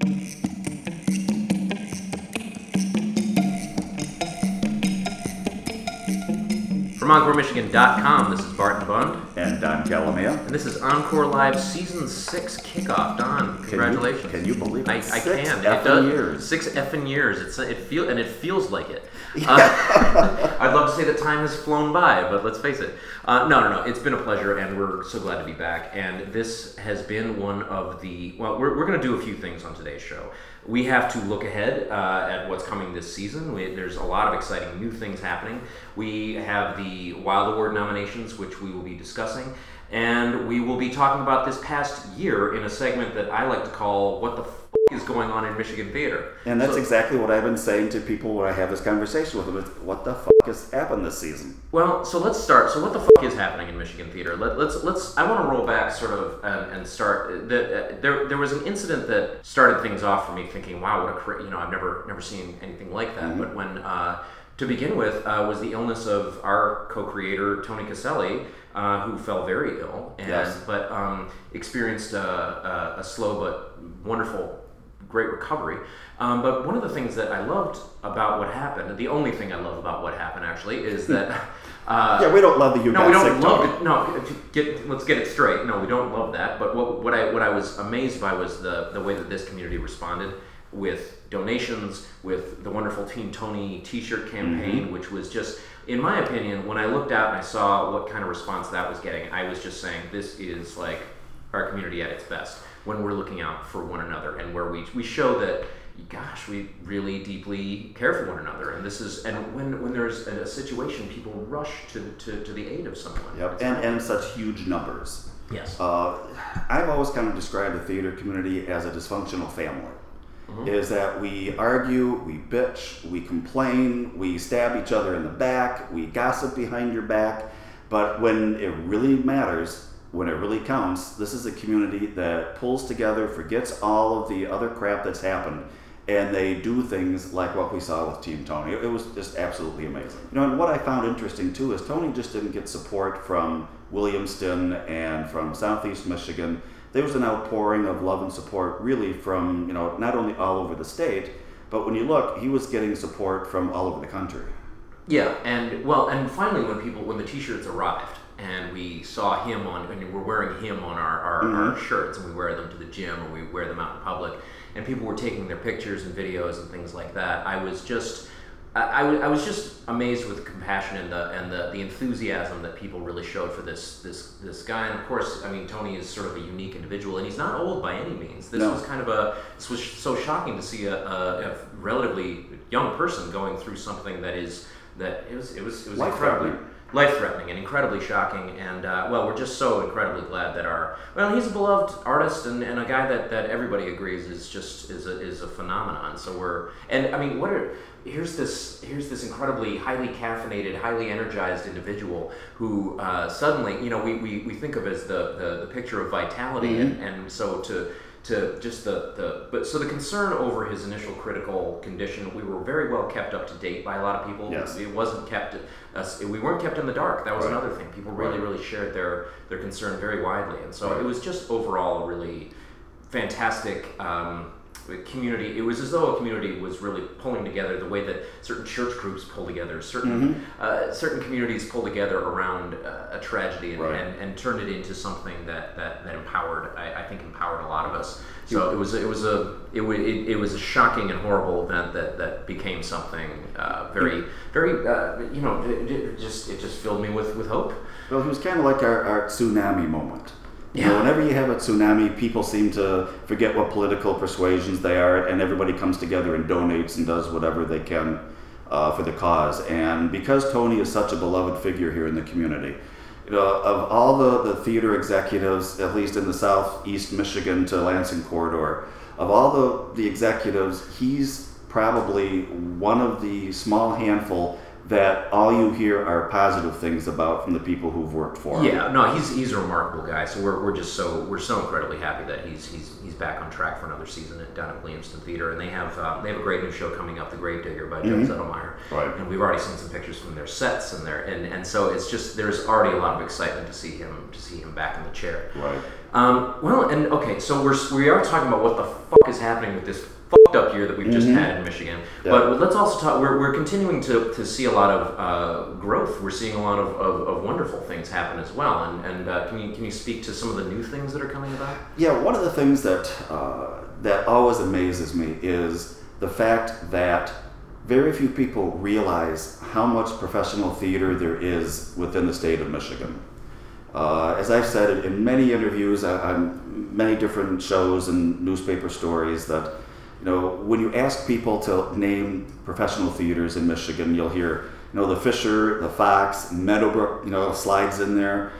From EncoreMichigan.com, this is Barton Bund. And Don Calamia. And this is Encore Live Season 6 kickoff. Don, congratulations. Can you, can you believe it? I, I Six can. effing it does. years. Six effing years. It's it feel and it feels like it. Uh, I'd love to say that time has flown by, but let's face it. Uh, no, no, no. It's been a pleasure, and we're so glad to be back. And this has been one of the well, we're, we're going to do a few things on today's show. We have to look ahead uh, at what's coming this season. We, there's a lot of exciting new things happening. We have the Wilde Award nominations, which we will be discussing. And we will be talking about this past year in a segment that I like to call What the F is Going On in Michigan Theater. And that's So- exactly what I've been saying to people when I have this conversation with them. It's, what the f has happened this season? Well, so let's start. So what the f- is happening in Michigan theater? Let, let's let's. I want to roll back sort of and, and start. The, uh, there there was an incident that started things off for me, thinking, "Wow, what a you know I've never never seen anything like that." But when uh, to begin with uh, was the illness of our co-creator Tony Caselli, uh, who fell very ill and Yes. but um, experienced a, a, a slow but wonderful great recovery. Um, but one of the things that I loved about what happened, the only thing I love about what happened actually, is that. Uh, Yeah, we don't love that you no, got we don't sick, love it. No, get let's get it straight. No, we don't love that. But what, what I what I was amazed by was the the way that this community responded with donations, with the wonderful Team Tony T-shirt campaign, which was just, in my opinion, when I looked out and I saw what kind of response that was getting, I was just saying this is like our community at its best when we're looking out for one another and where we we show that gosh we really deeply care for one another and this is and when when there's a, a situation people rush to, to, to the aid of someone Yep, and, and such huge numbers. yes Uh, I've always kind of described the theater community as a dysfunctional family. Mm-hmm. Is that we argue, we bitch, we complain, we stab each other in the back, we gossip behind your back, but when it really matters, when it really counts, this is a community that pulls together, forgets all of the other crap that's happened, and they do things like what we saw with Team Tony. It was just absolutely amazing. You know, and what I found interesting too is Tony just didn't get support from Williamston and from Southeast Michigan. There was an outpouring of love and support really from, you know, not only all over the state, but when you look, he was getting support from all over the country. yeah and well and finally when people when the t-shirts arrived and we saw him on and we're wearing him on our, our, our mm-hmm. shirts and we wear them to the gym or we wear them out in public and people were taking their pictures and videos and things like that i was just I, I was just amazed with the compassion and the and the, the enthusiasm that people really showed for this this this guy. And of course, I mean Tony is sort of a unique individual, and he's not old by any means. This No. was kind of a this was so shocking to see a, a, a relatively young person going through something that is that it was it was it was incredibly Life-threatening. life threatening and incredibly shocking. And uh, well, we're just so incredibly glad that our well, he's a beloved artist and, and a guy that, that everybody agrees is just is a, is a phenomenon. So we're and I mean, what are here's this here's this incredibly highly caffeinated, highly energized individual who uh, suddenly you know we, we, we think of as the, the, the picture of vitality and, and so to to just the, the but so the concern over his initial critical condition we were very well kept up to date by a lot of people Yes. it wasn't kept us we weren't kept in the dark that was Right. another thing people really Right. really shared their their concern very widely and so it was just overall a really fantastic um, community it was as though a community was really pulling together the way that certain church groups pull together certain Mm-hmm. uh, certain communities pull together around uh, a tragedy and, Right. and, and turned it into something that, that, that empowered I, I think empowered a lot of us so it was it was a it, it, it was a shocking and horrible event that, that became something uh, very very uh, you know it, it just it just filled me with, with hope Well, he was kind of like our, our tsunami moment. Yeah. whenever you have a tsunami, people seem to forget what political persuasions they are, and everybody comes together and donates and does whatever they can uh, for the cause. And because Tony is such a beloved figure here in the community, you know, of all the, the theater executives, at least in the southeast Michigan to Lansing corridor, of all the, the executives, he's probably one of the small handful that all you hear are positive things about from the people who've worked for him. Yeah, no, he's he's a remarkable guy. So we're, we're just so we're so incredibly happy that he's he's he's back on track for another season at, down at Williamston Theater, and they have um, they have a great new show coming up, The Gravedigger by Joe Zettelmaier. Right. And we've already seen some pictures from their sets and their and, and so it's just there's already a lot of excitement to see him to see him back in the chair. Right. Um, well, and okay, so we're we are talking about what the fuck is happening with this fucked up year that we've just had in Michigan. Yeah. But let's also talk. We're, we're continuing to, to see a lot of uh, growth. We're seeing a lot of, of, of wonderful things happen as well. And and uh, can you can you speak to some of the new things that are coming about? Yeah, one of the things that uh, that always amazes me is the fact that very few people realize how much professional theater there is within the state of Michigan. Uh, as I've said in many interviews on- on many different shows and newspaper stories, that you know when you ask people to name professional theaters in Michigan, you'll hear you know the Fisher, the Fox, Meadowbrook, you know slides in there,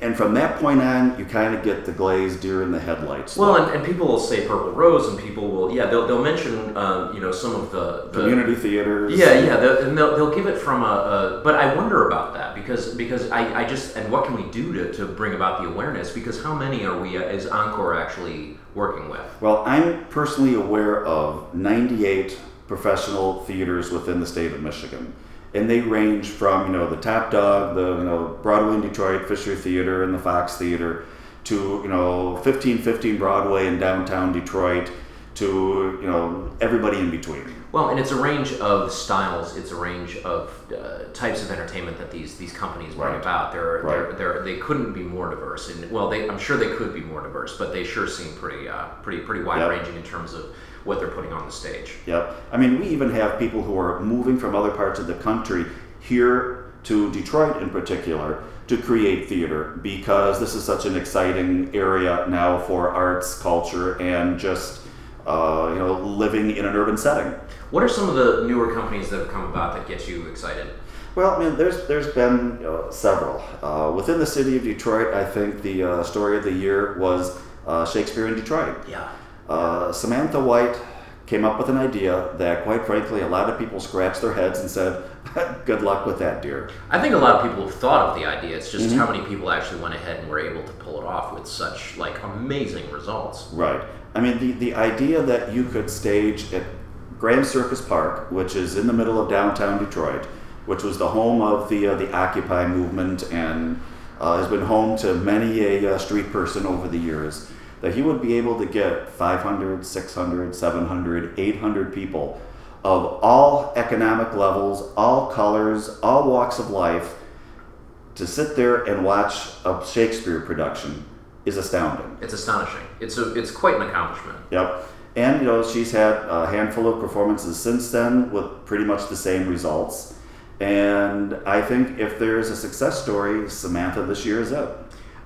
and from that point on, you kind of get the glazed deer in the headlights. Well, and, and people will say Purple Rose, and people will yeah they'll, they'll mention um, you know some of the, the community theaters. Yeah, yeah, they'll, and they'll, they'll give it from a, a. But I wonder about that because because I, I just and what can we do to, to bring about the awareness? Because how many are we uh, is Encore actually working with? Well, I'm personally aware of 98 professional theaters within the state of Michigan. And they range from, you know, the Top Dog, the, you know, Broadway in Detroit, Fisher Theater, and the Fox Theater, to, you know, 1515 Broadway in downtown Detroit, to, you know, everybody in between. Well, and it's a range of styles. It's a range of uh, types of entertainment that these these companies bring Right. about. They're, Right. they're, they're, they couldn't be more diverse. And well, they, I'm sure they could be more diverse, but they sure seem pretty uh, pretty pretty wide ranging in terms of what they're putting on the stage. Yep. I mean, we even have people who are moving from other parts of the country here to Detroit in particular to create theater because this is such an exciting area now for arts, culture, and just uh, you know living in an urban setting. What are some of the newer companies that have come about that get you excited? Well, I mean, there's there's been uh, several uh, within the city of Detroit. I think the uh, story of the year was uh, Shakespeare in Detroit. Yeah. Uh, Samantha White came up with an idea that, quite frankly, a lot of people scratched their heads and said, "Good luck with that, dear." I think a lot of people have thought of the idea. It's just Mm-hmm. how many people actually went ahead and were able to pull it off with such like amazing results. Right. I mean, the, the idea that you could stage at Grand Circus Park, which is in the middle of downtown Detroit, which was the home of the uh, the Occupy movement and uh, has been home to many a uh, street person over the years, that he would be able to get 500, 600, 700, 800 people of all economic levels, all colors, all walks of life to sit there and watch a Shakespeare production is astounding. It's astonishing. It's a it's quite an accomplishment. Yep. And you know she's had a handful of performances since then with pretty much the same results. And I think if there's a success story, Samantha this year is it.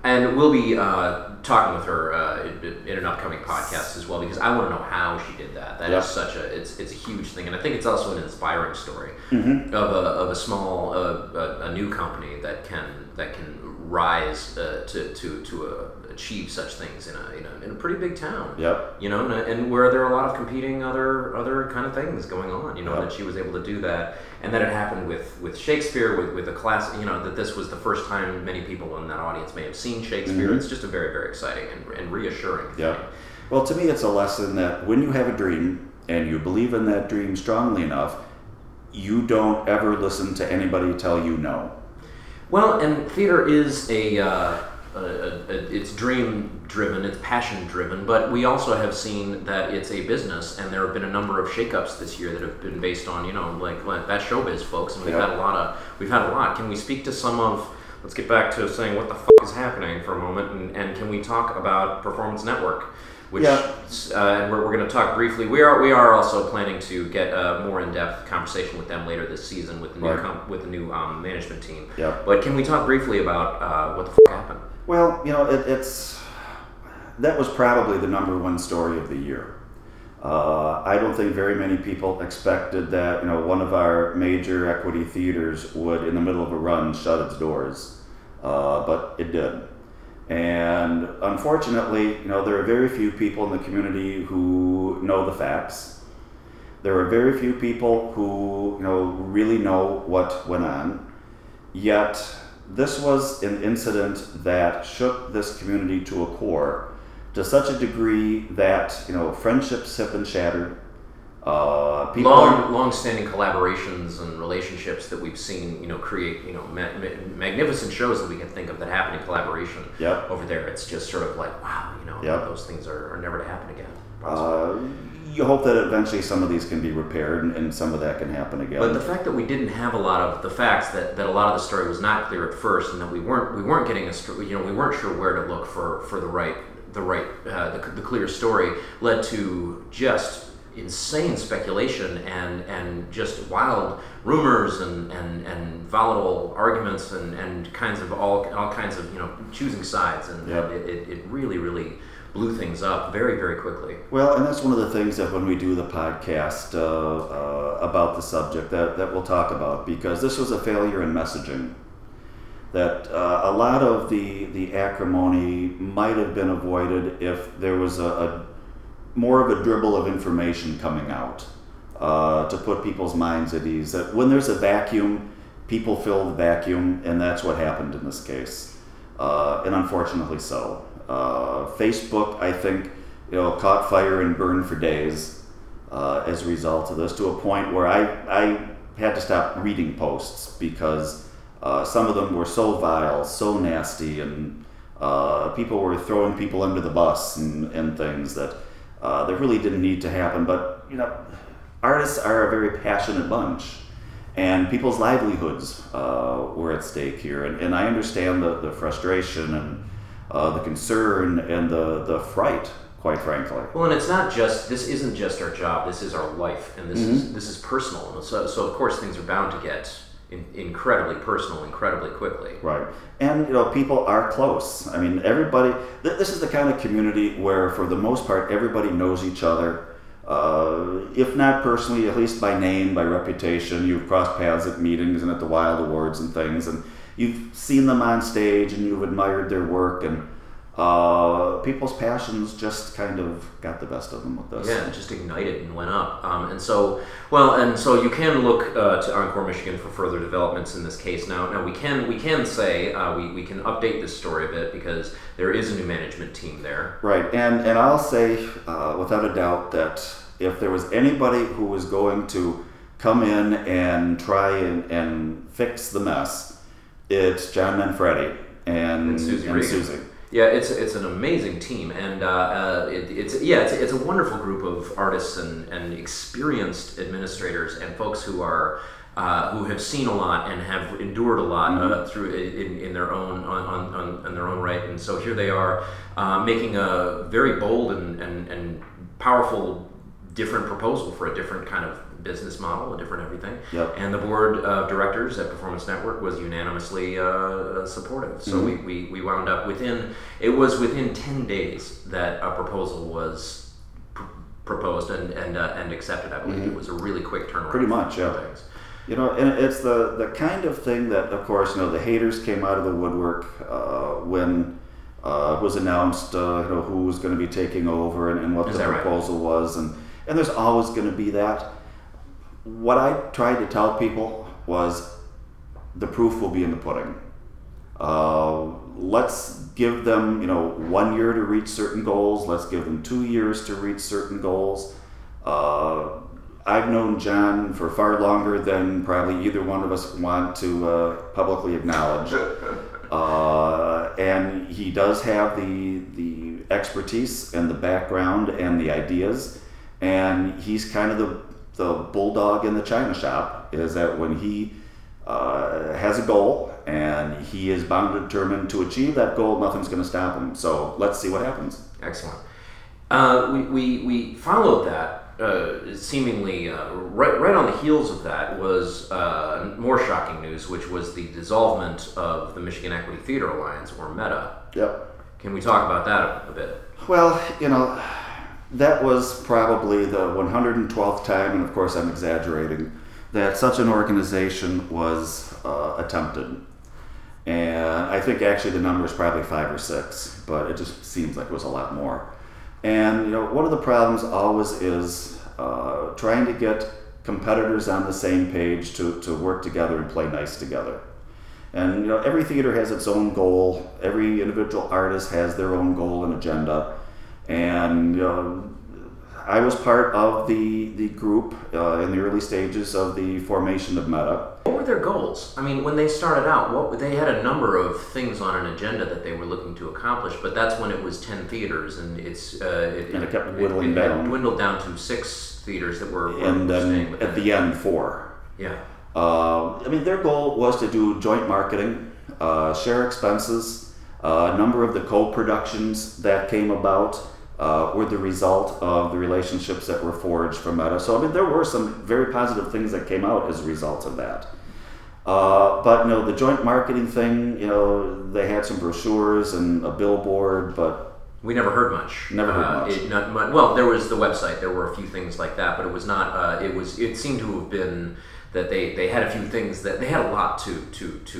And we'll be uh, talking with her uh, in, in an upcoming podcast as well because I want to know how she did that. That is Yeah. such a it's it's a huge thing, and I think it's also an inspiring story Mm-hmm. of a of a small uh, a, a new company that can that can rise uh, to to to uh, achieve such things in a, in a in a pretty big town. Yep. You know, and, and where there are a lot of competing other other kind of things going on. You know, Yep. that she was able to do that, and that it happened with with Shakespeare, with with a class. You know, that this was the first time many people in that audience may have seen Shakespeare. It's just a very very exciting and, and reassuring. Mm-hmm. Yep. Well, to me, it's a lesson that when you have a dream and you believe in that dream strongly enough, you don't ever listen to anybody tell you no. Well, and theater is a, uh, a it's dream driven, it's passion driven, but we also have seen that it's a business, and there have been a number of shakeups this year that have been based on you know like, like that showbiz, folks, and we've Yeah. had a lot of we've had a lot. Can we speak to some of? Let's get back to saying what the fuck is happening for a moment, and, and can we talk about Performance Network? Which, Yeah. uh, and we're, we're going to talk briefly. We are we are also planning to get a more in depth conversation with them later this season with the new Right. com- with the new um, management team. Yeah. But can we talk briefly about uh, what the f- happened? Well, you know, it, it's that was probably the number one story of the year. Uh, I don't think very many people expected that you know one of our major equity theaters would, in the middle of a run, shut its doors, uh, but it did. And unfortunately, you know, there are very few people in the community who know the facts. There are very few people who you know really know what went on. Yet this was an incident that shook this community to a core to such a degree that you know friendships have been shattered. Uh, people long, long-standing collaborations and relationships that we've seen, you know, create, you know, ma- ma- magnificent shows that we can think of that happen in collaboration. Yep. Over there, it's just sort of like, wow, you know, Yep. those things are, are never to happen again. uh, you hope that eventually some of these can be repaired and, and some of that can happen again. But the fact that we didn't have a lot of the facts that, that a lot of the story was not clear at first, and that we weren't we weren't getting a you know we weren't sure where to look for, for the right the right uh, the, the clear story led to just insane speculation and and just wild rumors and, and, and volatile arguments and, and kinds of all all kinds of you know choosing sides and, it, it, it really really blew things up very very quickly. Well, and that's one of the things that when we do the podcast uh, uh, about the subject that, that we'll talk about because this was a failure in messaging. That uh, a lot of the, the acrimony might have been avoided if there was a, a more of a dribble of information coming out uh, to put people's minds at ease. That when there's a vacuum, people fill the vacuum, and that's what happened in this case, uh, and unfortunately so. Uh, Facebook, I think, you know, caught fire and burned for days uh, as a result of this, to a point where I I had to stop reading posts because uh, some of them were so vile, so nasty, and uh, people were throwing people under the bus and, and things that uh, that really didn't need to happen. But you know, artists are a very passionate bunch, and people's livelihoods uh, were at stake here. And, and I understand the, the frustration and uh, the concern and the, the fright, quite frankly. Well, and it's not just this isn't just our job. This is our life, and this is this is personal. So, so of course, things are bound to get in, incredibly personal, incredibly quickly. Right. And, you know, people are close. I mean, everybody, th- this is the kind of community where, for the most part, everybody knows each other. Uh, if not personally, at least by name, by reputation. You've crossed paths at meetings and at the Wilde Awards and things, and you've seen them on stage and you've admired their work, and uh, people's passions just kind of got the best of them with this. Yeah, it just ignited and went up. Um, and so, well, and so you can look uh, to Encore Michigan for further developments in this case. Now, now we can we can say uh, we, we can update this story a bit because there is a new management team there. Right, and and I'll say uh, without a doubt that if there was anybody who was going to come in and try and, and fix the mess, it's John Manfredi and, And Susie Regan. Susie. Yeah, it's it's an amazing team, and uh, uh, it, it's yeah, it's, it's a wonderful group of artists and, and experienced administrators and folks who are uh, who have seen a lot and have endured a lot uh, through in, in their own on, on, on, on their own right, and so here they are uh, making a very bold and, and, and powerful different proposal for a different kind of business model, a different everything. Yep. And the board of directors at Performance Network was unanimously uh, uh, supportive. So we, we, we wound up within, it was within 10 days that a proposal was pr- proposed and, and, uh, and accepted, I believe. It was a really quick turnaround. Pretty much, yeah. things. You know, and it's the, the kind of thing that, of course, you know, the haters came out of the woodwork uh, when uh, it was announced, uh, you know, who was going to be taking over and, and what Is the that right? proposal was, and and there's always going to be that. What I tried to tell people was, the proof will be in the pudding. Uh, let's give them, you know, one year to reach certain goals. Let's give them two years to reach certain goals. Uh, I've known John for far longer than probably either one of us want to uh, publicly acknowledge. Uh, and he does have the the expertise and the background and the ideas, and he's kind of the the bulldog in the china shop. Is that when he uh, has a goal and he is bound and determined to achieve that goal, nothing's going to stop him. So let's see what happens. Excellent. Uh, we, we, we followed that. Uh, seemingly uh, right, right on the heels of that was uh, more shocking news, which was the dissolvement of the Michigan Equity Theater Alliance, or META. Yep. Can we talk about that a, a bit? Well, you know, that was probably the 112th time, and of course I'm exaggerating, that such an organization was uh, attempted. And I think actually the number is probably five or six, but it just seems like it was a lot more. And you know, one of the problems always is uh, trying to get competitors on the same page to, to work together and play nice together. And you know, every theater has its own goal. Every individual artist has their own goal and agenda. And know, I was part of the the group uh, in the early stages of the formation of Meta. What were their goals? I mean, when they started out, what they had a number of things on an agenda that they were looking to accomplish. But that's when it was ten theaters, and it's uh, it, And it kept whittling it, down. dwindled down to six theaters that were, were And then at the end, four. yeah. Uh, I mean, their goal was to do joint marketing, uh, share expenses. Uh, a number of the co-productions that came about uh, were the result of the relationships that were forged from Meta. So, I mean, there were some very positive things that came out as a result of that. Uh, but you know, the joint marketing thing, you know, they had some brochures and a billboard, but We never heard much. Never heard Uh, much. It, not much. Well, there was the website. There were a few things like that, but it was not. Uh, it was. It seemed to have been that they, they had a few things that they had a lot to to to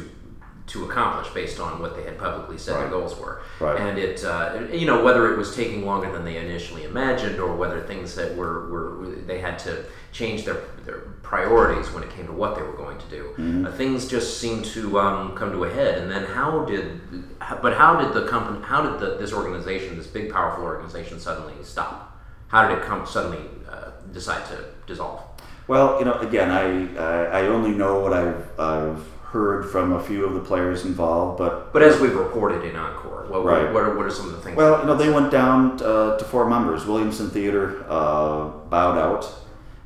to accomplish based on what they had publicly said Right. their goals were. Right. And it uh, you know whether it was taking longer than they initially imagined or whether things that were were they had to change their their priorities when it came to what they were going to do. Mm-hmm. Uh, things just seemed to um, come to a head. And then how did, but how did the company, how did the, this organization, this big powerful organization, suddenly stop? How did it come suddenly uh, decide to dissolve? Well, you know, again, I, I, I only know what I've, I've heard from a few of the players involved, but But as we've reported in Encore, what, Right. what, are, what are some of the things? well, you know, they went down uh, to four members. Williamston Theater uh, bowed out,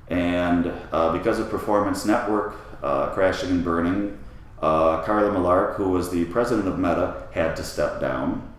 and uh, because of Performance Network uh, crashing and burning, uh, Carla Milarch, who was the president of Meta, had to step down.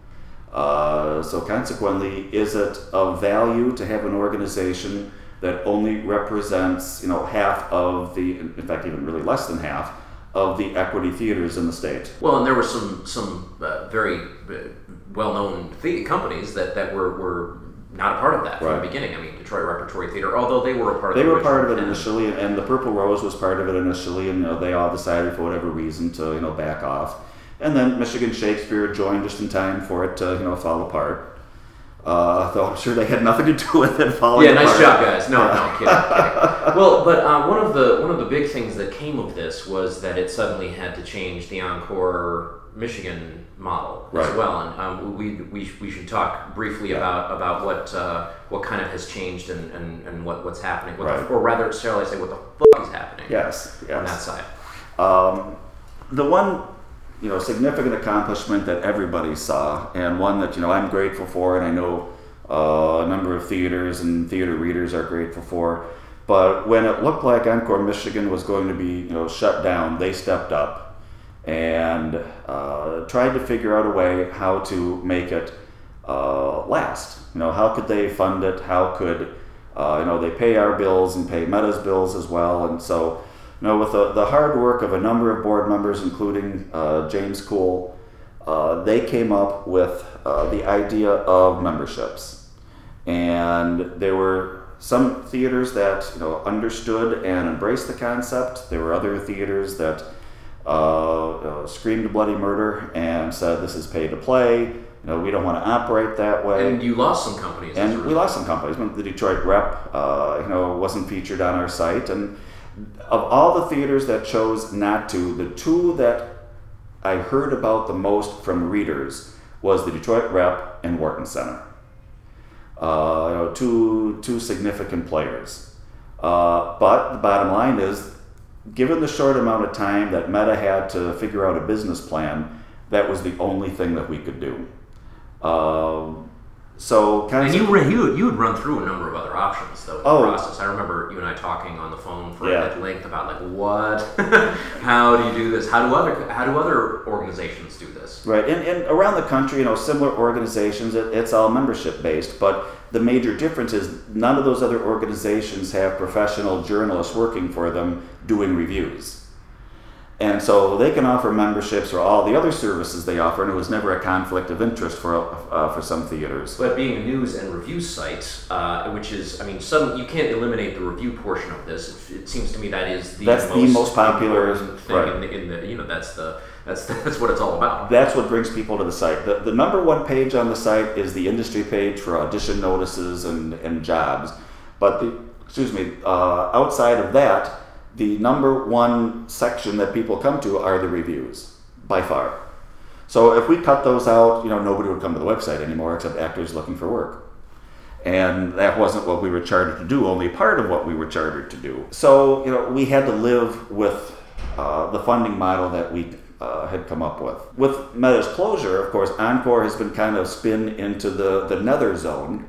Uh, so consequently, is it of value to have an organization that only represents, you know, half of the, in fact, even really less than half of the equity theaters in the state? Well, and there were some some uh, very uh, well-known the- companies that, that were, were not a part of that from Right. the beginning. I mean, Detroit Repertory Theater, although they were a part of They the were part of it initially, and, and the Purple Rose was part of it initially, and you know, they all decided for whatever reason to you know back off. And then Michigan Shakespeare joined just in time for it to you know fall apart. Uh, though I'm sure they had nothing to do with it falling Yeah, apart. nice job, guys. No, no, kidding, kidding. Well, but uh, one of the one of the big things that came of this was that it suddenly had to change the Encore Michigan model as well, and um, we, we we should talk briefly about about what uh, what kind of has changed and, and, and what, what's happening, what Right. the, or rather, shall I say, what the fuck is happening Yes, on that side. Um, the one you know significant accomplishment that everybody saw, and one that you know I'm grateful for, and I know uh, a number of theaters and theater readers are grateful for. But when it looked like Encore Michigan was going to be you know shut down, they stepped up and uh, tried to figure out a way how to make it uh, last. You know, how could they fund it? How could uh, you know they pay our bills and pay Meta's bills as well? And so, know, with the, the hard work of a number of board members, including uh, James Cool, uh, they came up with uh, the idea of memberships, and there were some theaters that you know understood and embraced the concept. There were other theaters that uh, uh, screamed bloody murder and said this is pay to play. You know, we don't want to operate that way. And you lost some companies. And we lost some companies. The Detroit Rep, uh, you know, wasn't featured on our site. And of all the theaters that chose not to, the two that I heard about the most from readers was the Detroit Rep and Wharton Center. Uh, you know, two two significant players. Uh, but the bottom line is, given the short amount of time that Meta had to figure out a business plan, that was the only thing that we could do. Um, so kind And of you, ran, you, you would run through a number of other options, though, in Oh. the process. I remember you and I talking on the phone for Yeah. at length about like what, how do you do this? How do other how do other organizations do this? Right, and, and around the country, you know, similar organizations, it, it's all membership based, but the major difference is none of those other organizations have professional journalists working for them doing reviews. And so they can offer memberships or all the other services they offer, and it was never a conflict of interest for, uh, for some theaters. But being a news and review site, uh, which is, I mean, some you can't eliminate the review portion of this. It, it seems to me that is the That's the most, most popular- thing right. in, the, in the you know that's the that's that's what it's all about. That's what brings people to the site. The, the number one page on the site is the industry page for audition notices and, and jobs. But the excuse me, uh, outside of that, the number one section that people come to are the reviews by far. So if we cut those out, you know, nobody would come to the website anymore except actors looking for work. And that wasn't what we were chartered to do, only part of what we were chartered to do. So, you know, we had to live with uh, the funding model that we uh, had come up with. With Meta's closure, of course, Encore has been kind of spin into the, the nether zone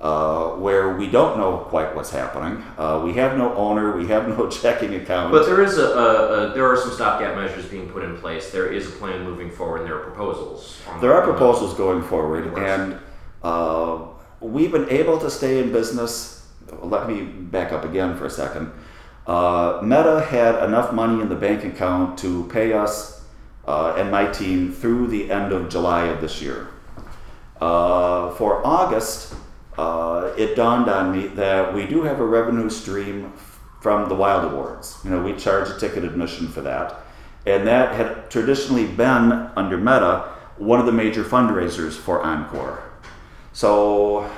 uh, where we don't know quite what's happening. Uh, we have no owner, we have no checking account. But there is a, a, a there are some stopgap measures being put in place. There is a plan moving forward, and there are proposals. There are the- proposals going forward, and uh, we've been able to stay in business. Let me back up again for a second. Uh, Meta had enough money in the bank account to pay us uh, and my team through the end of July of this year. Uh, for August, uh, it dawned on me that we do have a revenue stream from the Wilde Awards. You know, we charge a ticket admission for that, and that had traditionally been under Meta one of the major fundraisers for Encore. So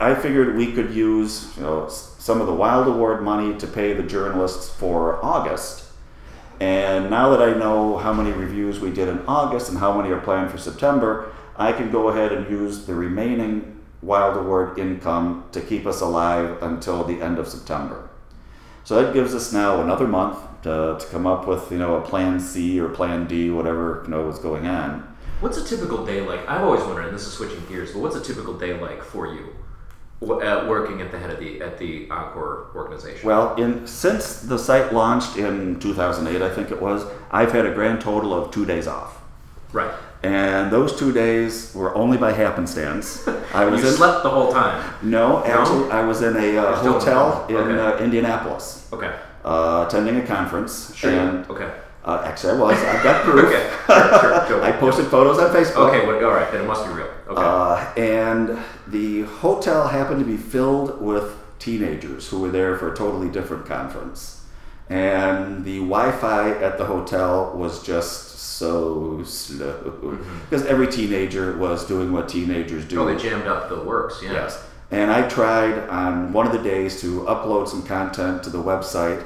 I figured we could use you know some of the Wilde Award money to pay the journalists for August. And now that I know how many reviews we did in August and how many are planned for September, I can go ahead and use the remaining Wilde Award income to keep us alive until the end of September. So that gives us now another month to, to come up with you know a plan C or plan D, whatever you know is going on. What's a typical day like? I've always wondered, and this is switching gears, but what's a typical day like for you, uh, working at the head of the at the Encore organization? Well, in since the site launched in 2008, I think it was, I've had a grand total of two days off. right. And those two days were only by happenstance. I You was in, slept the whole time. no, actually, I was in a uh, You're still in hotel in. Okay. uh, Indianapolis, Okay. uh, attending a conference. Sure. And okay. uh, actually, I was. I've got proof. Okay. Sure. Go. I posted photos on Facebook. Okay. What, all right. Then it must be real. Okay. Uh, and the hotel happened to be filled with teenagers who were there for a totally different conference. And the Wi Fi at the hotel was just so slow. Because every teenager was doing what teenagers do. oh, they jammed up the works. Yeah. Yes. And I tried on one of the days to upload some content to the website.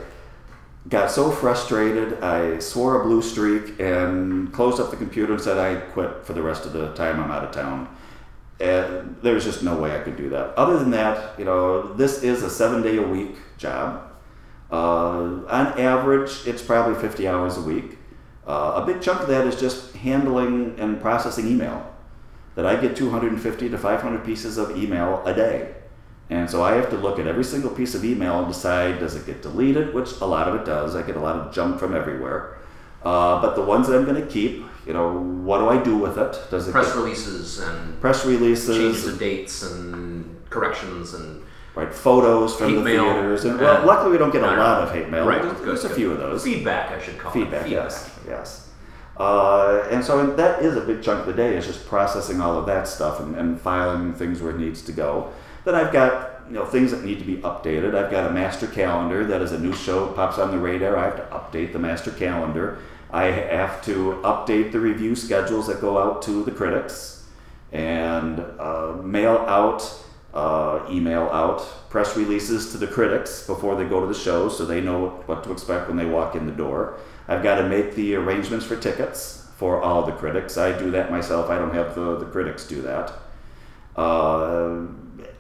Got so frustrated, I swore a blue streak and closed up the computer and said I quit for the rest of the time I'm out of town. And there's just no way I could do that. Other than that, you know, this is a seven day a week job. Uh, on average, it's probably 50 hours a week. Uh, a big chunk of that is just handling and processing email that I get 250 to 500 pieces of email a day. And so I have to look at every single piece of email and decide does it get deleted, which a lot of it does. I get a lot of junk from everywhere. Uh, but the ones that I'm going to keep, you know, what do I do with it? Does it Press releases and press releases, changes of dates and corrections and right? Photos from Hate the mail. theaters, and well, luckily we don't get a lot of hate mail. Right, There's, good, there's a few of those. feedback. I should call Feedback, it. yes, yes. Uh, and so that is a big chunk of the day is just processing all of that stuff and, and filing things where it needs to go. Then I've got you know things that need to be updated. I've got a master calendar that is a new show pops on the radar. I have to update the master calendar. I have to update the review schedules that go out to the critics and uh, mail out, uh, email out press releases to the critics before they go to the show so they know what to expect when they walk in the door. I've got to make the arrangements for tickets for all the critics. I do that myself, I don't have the, the critics do that. Uh,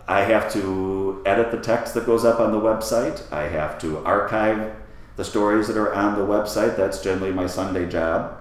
I have to edit the text that goes up on the website. I have to archive the stories that are on the website. That's generally my Sunday job.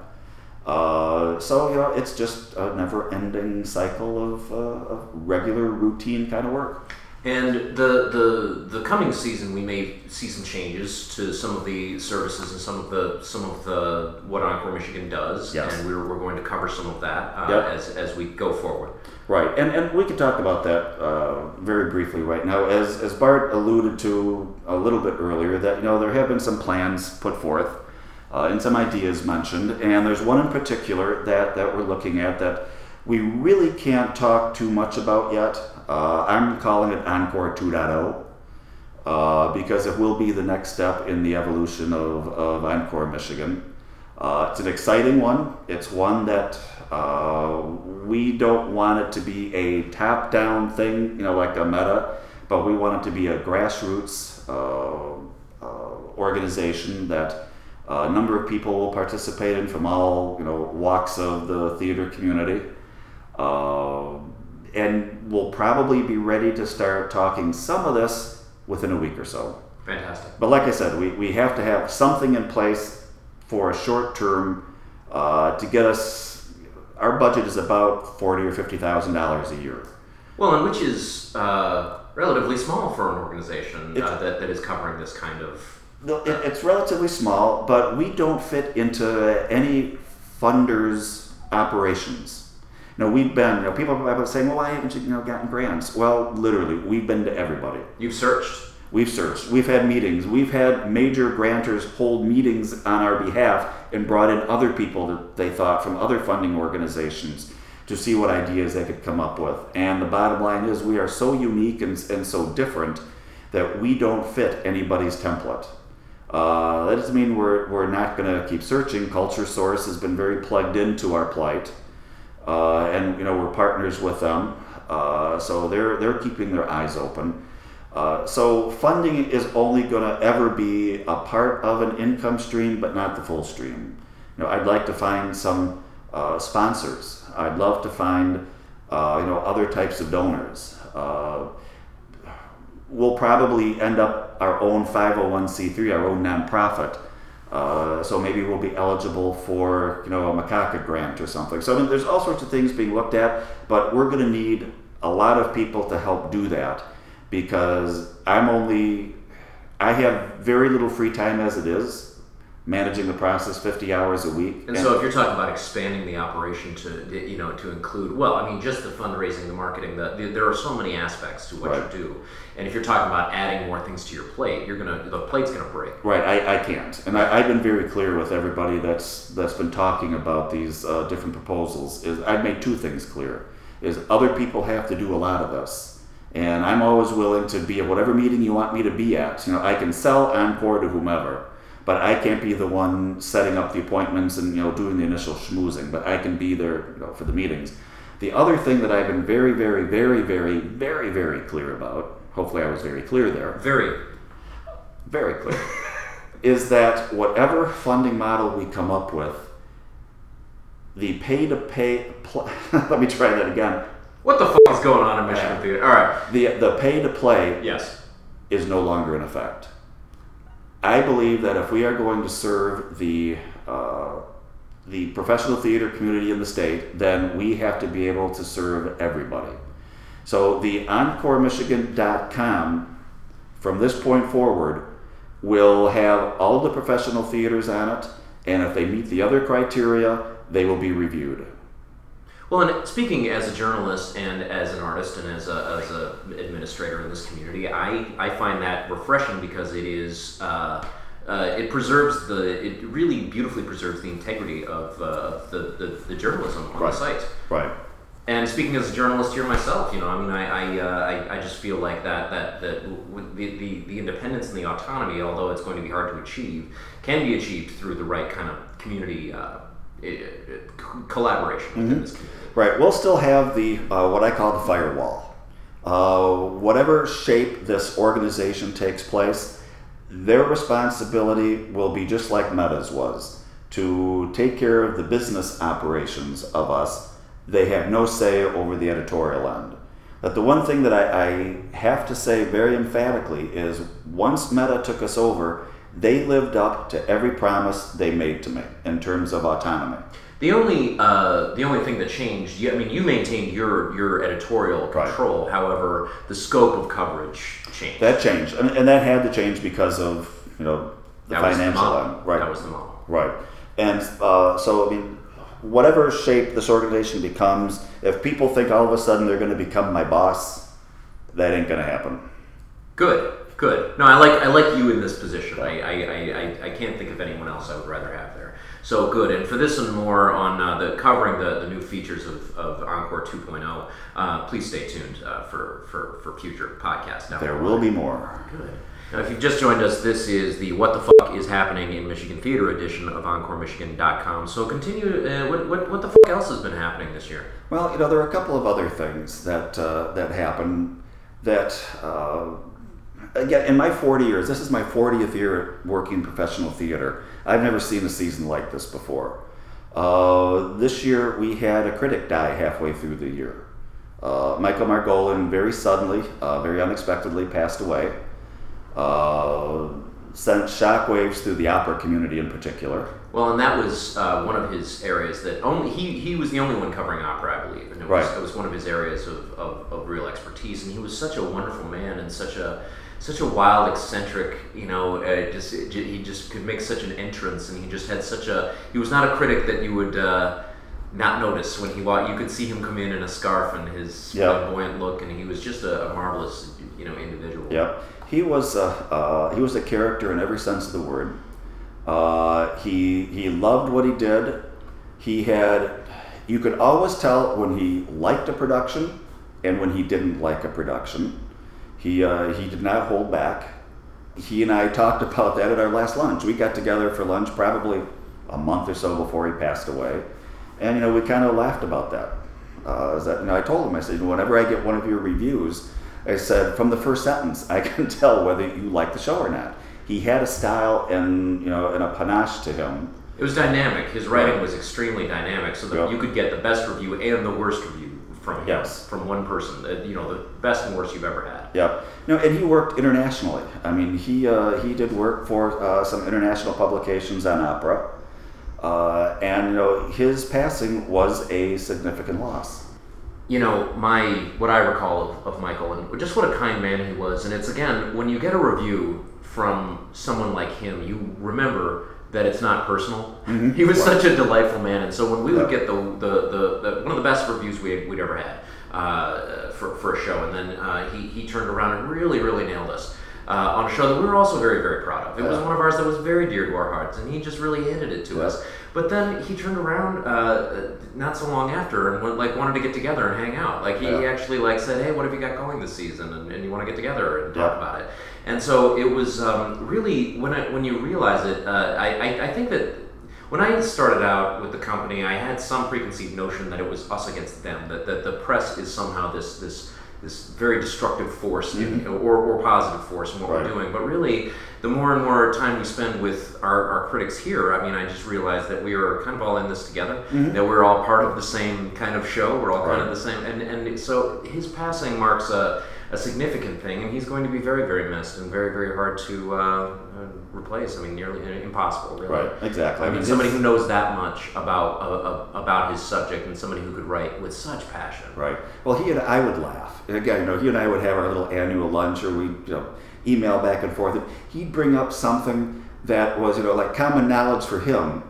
Uh, so you know, it's just a never-ending cycle of, uh, of regular, routine kind of work. And the, the the coming season, we may see some changes to some of the services and some of the some of the what Encore Michigan does, Yes. and we're, we're going to cover some of that uh, Yep. as, as we go forward. Right, and, and we can talk about that uh, very briefly right now. As, as Bart alluded to a little bit earlier, that you know there have been some plans put forth uh, and some ideas mentioned, and there's one in particular that, that we're looking at that we really can't talk too much about yet. Uh, I'm calling it Encore 2.0 uh, because it will be the next step in the evolution of, of Encore Michigan. Uh, it's an exciting one. It's one that uh, we don't want it to be a top-down thing, you know, like a meta. but we want it to be a grassroots uh, uh, organization that a number of people will participate in from all you know walks of the theater community. Uh, and we'll probably be ready to start talking some of this within a week or so. Fantastic. But like I said, we, we have to have something in place for a short term uh, to get us. Our budget is about forty or fifty thousand dollars a year. Well, and which is uh, relatively small for an organization uh, that, that is covering this kind of. It's relatively small, but we don't fit into any funders' operations. You know, we've been. You know, people have been saying, "Well, why haven't you, you know gotten grants?" Well, literally, we've been to everybody. You've searched. We've searched. We've had meetings. We've had major grantors hold meetings on our behalf and brought in other people that they thought from other funding organizations to see what ideas they could come up with. And the bottom line is, we are so unique and, and so different that we don't fit anybody's template. Uh, that doesn't mean we're, we're not going to keep searching. Culture Source has been very plugged into our plight, uh, and you know we're partners with them, uh, so they're they're keeping their eyes open. Uh, so funding is only going to ever be a part of an income stream, but not the full stream. You know, I'd like to find some uh, sponsors. I'd love to find uh, you know other types of donors. We'll probably end up our own 501c3, our own nonprofit. Uh, so maybe we'll be eligible for you know a macaca grant or something. So I mean, there's all sorts of things being looked at, but we're going to need a lot of people to help do that because I'm only I have very little free time as it is managing the process 50 hours a week. And so, if you're talking about expanding the operation to, you know, to include, well, I mean, just the fundraising, the marketing, the, the there are so many aspects to what Right. you do. And if you're talking about adding more things to your plate, you're gonna, the plate's gonna break. Right, I, I can't, and I, I've been very clear with everybody that's that's been talking about these uh, different proposals. Is I've made two things clear: is other people have to do a lot of this, and I'm always willing to be at whatever meeting you want me to be at. You know, I can sell Encore to whomever, but I can't be the one setting up the appointments and you know doing the initial schmoozing. But I can be there you know, for the meetings. The other thing that I've been very, very, very, very, very, very clear about. Hopefully, I was very clear there Very. very clear, is that whatever funding model we come up with, the pay to pay, pl- let me try that again. What the fuck is going on in Michigan Yeah. Theater? All right. The, the pay to play Yes. is no longer in effect. I believe that if we are going to serve the, uh, the professional theater community in the state, then we have to be able to serve everybody. So the EncoreMichigan.com, from this point forward, will have all the professional theaters on it, and if they meet the other criteria, they will be reviewed. Well, and speaking as a journalist and as an artist and as a, as a administrator in this community, I, I find that refreshing because it is uh, uh, it preserves the it really beautifully preserves the integrity of uh, the, the, the journalism on Right. the site. Right. And speaking as a journalist here myself, you know, I mean, I I, uh, I, I just feel like that that that w- the, the the independence and the autonomy, although it's going to be hard to achieve, can be achieved through the right kind of community uh, collaboration within this community. Right. We'll still have the uh, what I call the firewall. Uh, whatever shape this organization takes place, their responsibility will be just like Meta's was to take care of the business operations of us. They have no say over the editorial end. But the one thing that I, I have to say very emphatically is once Meta took us over, they lived up to every promise they made to me in terms of autonomy. The only uh, the only thing that changed, you, I mean, you maintained your your editorial Right. control. However, the scope of coverage changed. That changed, and, and that had to change because of you know the That the financial model. end, right? That was the model. right, and uh, so I mean, whatever shape this organization becomes, if people think all of a sudden they're going to become my boss, that ain't going to happen. Good, good. No, I like I like you in this position. I I, I, I, I can't think of anyone else I would rather have there. So good. And for this and more on uh, the covering the, the new features of, of Encore 2.0, uh, please stay tuned uh, for, for for future podcasts. Down There will be more. Good. Now, if you've just joined us, this is the What the Fuck is Happening in Michigan Theater edition of EncoreMichigan.com. So continue. Uh, what, what, what the fuck else has been happening this year? Well, you know, there are a couple of other things that uh, that happen. that uh, again in my 40 years, this is my 40th year working professional theater. I've never seen a season like this before. Uh, this year we had a critic die halfway through the year. Uh, Michael Margolin very suddenly, uh, very unexpectedly passed away. Uh, sent shockwaves through the opera community in particular. Well, and that was uh, one of his areas that only he, he was the only one covering opera, I believe, and it was, Right. it was one of his areas of, of, of real expertise. And he was such a wonderful man and such a such a wild, eccentric, you know, uh, just he just could make such an entrance, and he just had such a he was not a critic that you would. Uh, not notice when he walked. You could see him come in in a scarf and his Yeah. flamboyant look, and he was just a, a marvelous, you know, individual. Yep. He was a, uh, he was a character in every sense of the word. Uh, he he loved what he did. He had you could always tell when he liked a production and when he didn't like a production. He uh, he did not hold back. He and I talked about that at our last lunch. We got together for lunch probably a month or so before he passed away, and you know we kind of laughed about that. Uh, is that you know I told him I said whenever I get one of your reviews, I said from the first sentence I can tell whether you like the show or not. He had a style and you know and a panache to him. It was dynamic. His writing Right. was extremely dynamic, so that Yeah. you could get the best review and the worst review from Yes. from one person. Uh, You know, the best and worst you've ever had. Yep. No, and he worked internationally. I mean, he uh, he did work for uh, some international publications on opera, uh, and you know his passing was a significant loss. You know, my what I recall of, of Michael and just what a kind man he was. And it's again when you get a review from someone like him, you remember that it's not personal. He was Right. such a delightful man, and so when we would get the, the, the, the one of the best reviews we we'd ever had uh, for, for a show, and then uh, he he turned around and really really nailed us. Uh, on a show that we were also very, very proud of. It was one of ours that was very dear to our hearts, and he just really handed it to Yeah. us. But then he turned around uh, not so long after and went, like wanted to get together and hang out. Like he Yeah. actually like said, "Hey, what have you got going this season? And, and you want to get together and talk Yeah. about it." And so it was um, really when I, when you realize it, uh, I, I I think that when I started out with the company, I had some preconceived notion that it was us against them. That that the press is somehow this this this very destructive force in, or, or positive force in what Mm-hmm. Right. we're doing. But really, the more and more time we spend with our, our critics here, I mean, I just realized that we are kind of all in this together. That we're all part of the same kind of show. We're all kind of Mm-hmm. The same. And and so his passing marks a, a significant thing, and he's going to be very very missed and very very hard to uh, replace. I mean, nearly impossible. Really. Right. Exactly. I mean, somebody who knows that much about uh, uh, about his subject, and somebody who could write with such passion. Right. Well, he and I would laugh. And again, you know, he and I would have our little annual lunch, or we, you know, email back and forth. And he'd bring up something that was, you know, like common knowledge for him,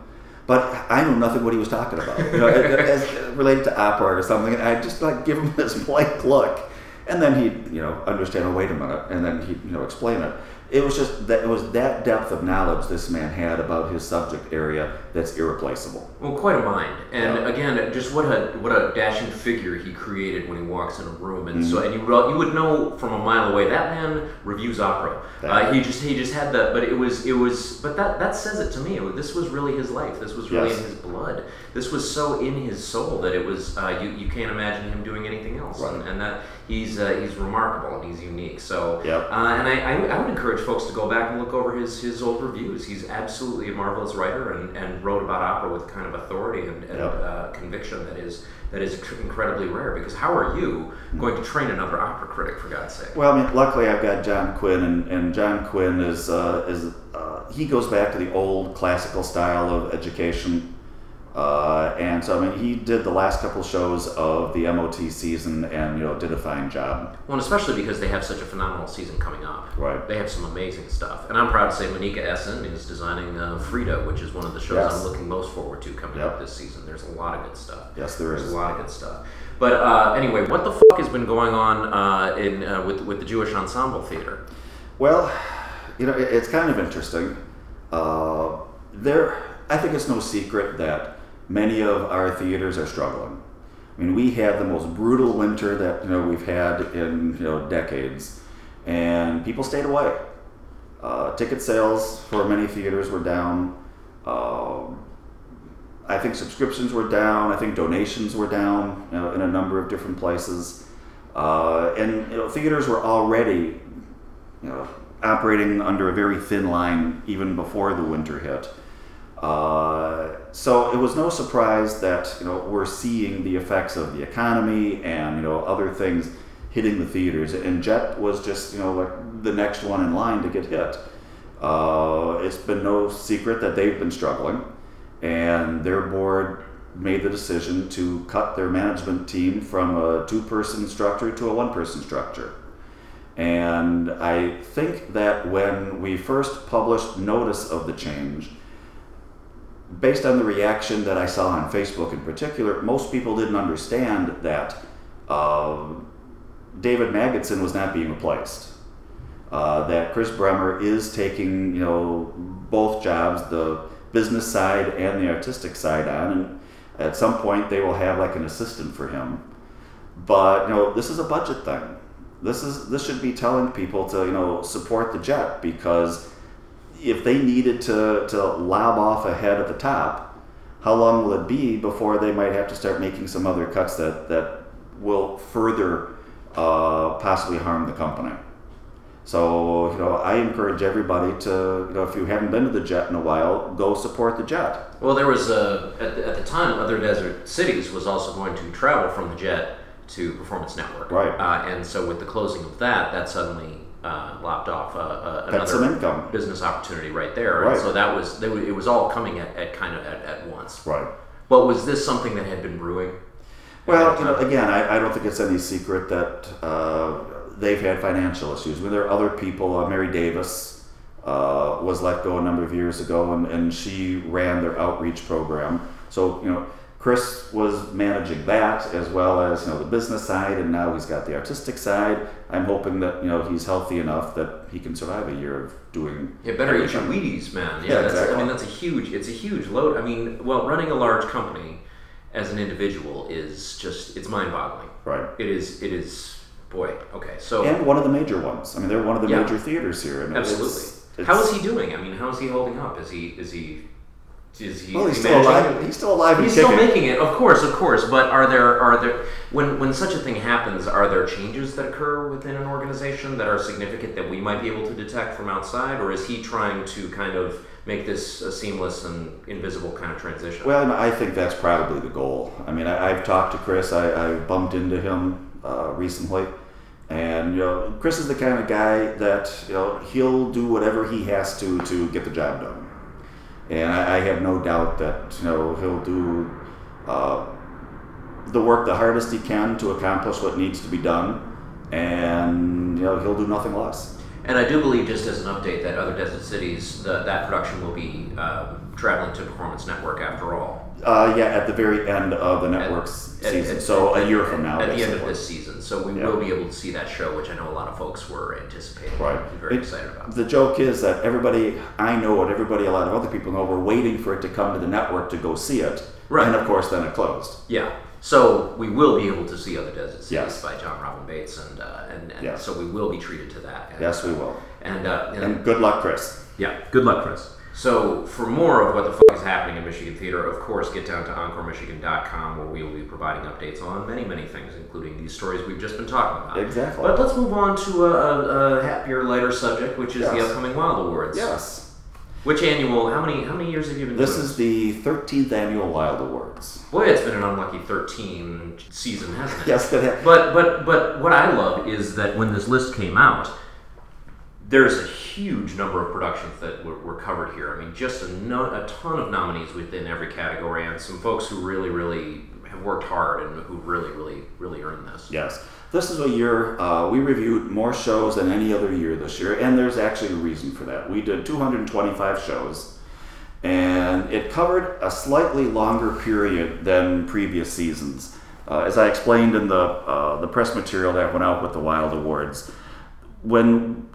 but I knew nothing what he was talking about. You know, as, as related to opera or something. And I'd just like give him this blank look, and then he'd, you know, understand. Oh, wait a minute, and then he'd, you know, explain it. It was just that it was that depth of knowledge this man had about his subject area that's irreplaceable. Well, quite a mind, and Yeah. again, just what a what a dashing figure he created when he walks in a room, and Mm-hmm. so and you re- you would know from a mile away that man reviews opera. Uh, he just he just had that, but it was it was but that that says it to me. It This was really his life. This was really Yes. in his blood. This was so in his soul that it was uh, you you can't imagine him doing anything else, Right. and, and that he's uh, he's remarkable and he's unique. So Yep. uh, and I, I, I would encourage folks to go back and look over his, his old reviews. He's absolutely a marvelous writer and, and wrote about opera with kind of authority and, and Yep. uh, conviction that is that is tr- incredibly rare. Because how are you going to train another opera critic for God's sake? Well, I mean, luckily I've got John Quinn, and, and John Quinn is uh, is uh, he goes back to the old classical style of education, uh, and so I mean he did the last couple shows of the MOT season, and you know did a fine job. Well, and especially because they have such a phenomenal season coming up. Right. They have some amazing stuff. And I'm proud to say Monika Essen is designing uh, Frida, which is one of the shows Yes. I'm looking most forward to coming Yep. up this season. There's a lot of good stuff. Yes, there There's is. a lot of good stuff. But uh, anyway, what the fuck has been going on uh, in uh, with with the Jewish Ensemble Theater? Well, you know it, it's kind of interesting. Uh, there, I think it's no secret that many of our theaters are struggling. I mean, we had the most brutal winter that you know we've had in you know decades, and people stayed away. Uh, ticket sales for many theaters were down. Um I think subscriptions were down. I think donations were down you know, in a number of different places. Uh, and you know, theaters were already you know, operating under a very thin line even before the winter hit. Uh, so it was no surprise that you know we're seeing the effects of the economy and you know other things hitting the theaters, and Jet was just you know like the next one in line to get hit. Uh, it's been no secret that they've been struggling, and their board made the decision to cut their management team from a two-person structure to a one-person structure. And I think that when we first published notice of the change, based on the reaction that I saw on Facebook in particular, most people didn't understand that uh, David Magidson was not being replaced. Uh, that Chris Bremer is taking, you know, both jobs, the business side and the artistic side on, and at some point they will have like an assistant for him. But you know, this is a budget thing. This is this should be telling people to you know support the jet because if they needed to, to lob off ahead at the top, how long will it be before they might have to start making some other cuts that, that will further uh, possibly harm the company? So, you know, I encourage everybody to, you know, if you haven't been to the Jet in a while, go support the Jet. Well, there was, a, at, the, at the time, Other Desert Cities was also going to travel from the Jet to Performance Network. Right. Uh, and so with the closing of that, that suddenly uh, lopped off uh, uh, That's some another income. business opportunity right there. Right. And so that was, they, it was all coming at, at kind of at, at once. Right. But was this something that had been brewing? Well, you know, again, I, I don't think it's any secret that uh, they've had financial issues. I mean, there are other people. Uh, Mary Davis uh, was let go a number of years ago, and, and she ran their outreach program. So, you know, Chris was managing that as well as you know the business side, and now he's got the artistic side. I'm hoping that you know he's healthy enough that he can survive a year of doing. Yeah, better eat your. Wheaties, man. Yeah, Yeah, that's, I mean that's a huge. It's a huge load. I mean, well, running a large company as an individual is just it's mind-boggling. Right. It is. It is. Boy. Okay. So And one of the major ones. I mean, they're one of the Yeah. major theaters here. And it's- absolutely. it's- How is he doing? I mean, how is he holding up? Is he? Is he? Is he? Well, he's still alive. He's still alive. He's still kicking. making it, of course, of course. But are there are there when when such a thing happens, are there changes that occur within an organization that are significant that we might be able to detect from outside, or is he trying to kind of make this a seamless and invisible kind of transition? Well, I think that's probably the goal. I mean, I, I've talked to Chris. I, I bumped into him uh, recently, and you know, Chris is the kind of guy that you know he'll do whatever he has to to get the job done. And I, I have no doubt that you know he'll do uh, the work the hardest he can to accomplish what needs to be done, and you know he'll do nothing less. And I do believe, just as an update, that other desert cities, the, that production will be um, traveling to Performance Network after all. Uh, yeah, at the very end of the network's At- season, at- so at- a year from now. At the end of this season, so we Yeah. will be able to see that show, which I know a lot of folks were anticipating. Right. Very It- excited about. The joke is that everybody I know and everybody a lot of other people know were waiting for it to come to the network to go see it. Right. And of course, then it closed. Yeah. So we will be able to see other desert cities Yes. by Jon Robin Baitz, and uh, and, and Yes. so we will be treated to that. And, Yes, we will. And, uh, and And good luck, Chris. yeah, good luck, Chris. So for more of what the fuck is happening in Michigan theater, of course, get down to EncoreMichigan.com where we will be providing updates on many, many things, including these stories we've just been talking about. Exactly. But let's move on to a, a, a happier, lighter subject, which is the upcoming Wilde Awards. Yes. Which annual? How many? How many years have you been doing? This doing is the 13th annual Wilde Awards. Boy, it's been an unlucky 13 season, hasn't it? Yes, that ha- But but but what I love is that when this list came out, there's a huge number of productions that were, were covered here. I mean, just a, no, a ton of nominees within every category, and some folks who really really have worked hard and who really really really earned this. Yes. This is a year uh, we reviewed more shows than any other year this year, and there's actually a reason for that. We did 225 shows, and it covered a slightly longer period than previous seasons. Uh, as I explained in the uh, the press material that went out with the Wilde Awards, when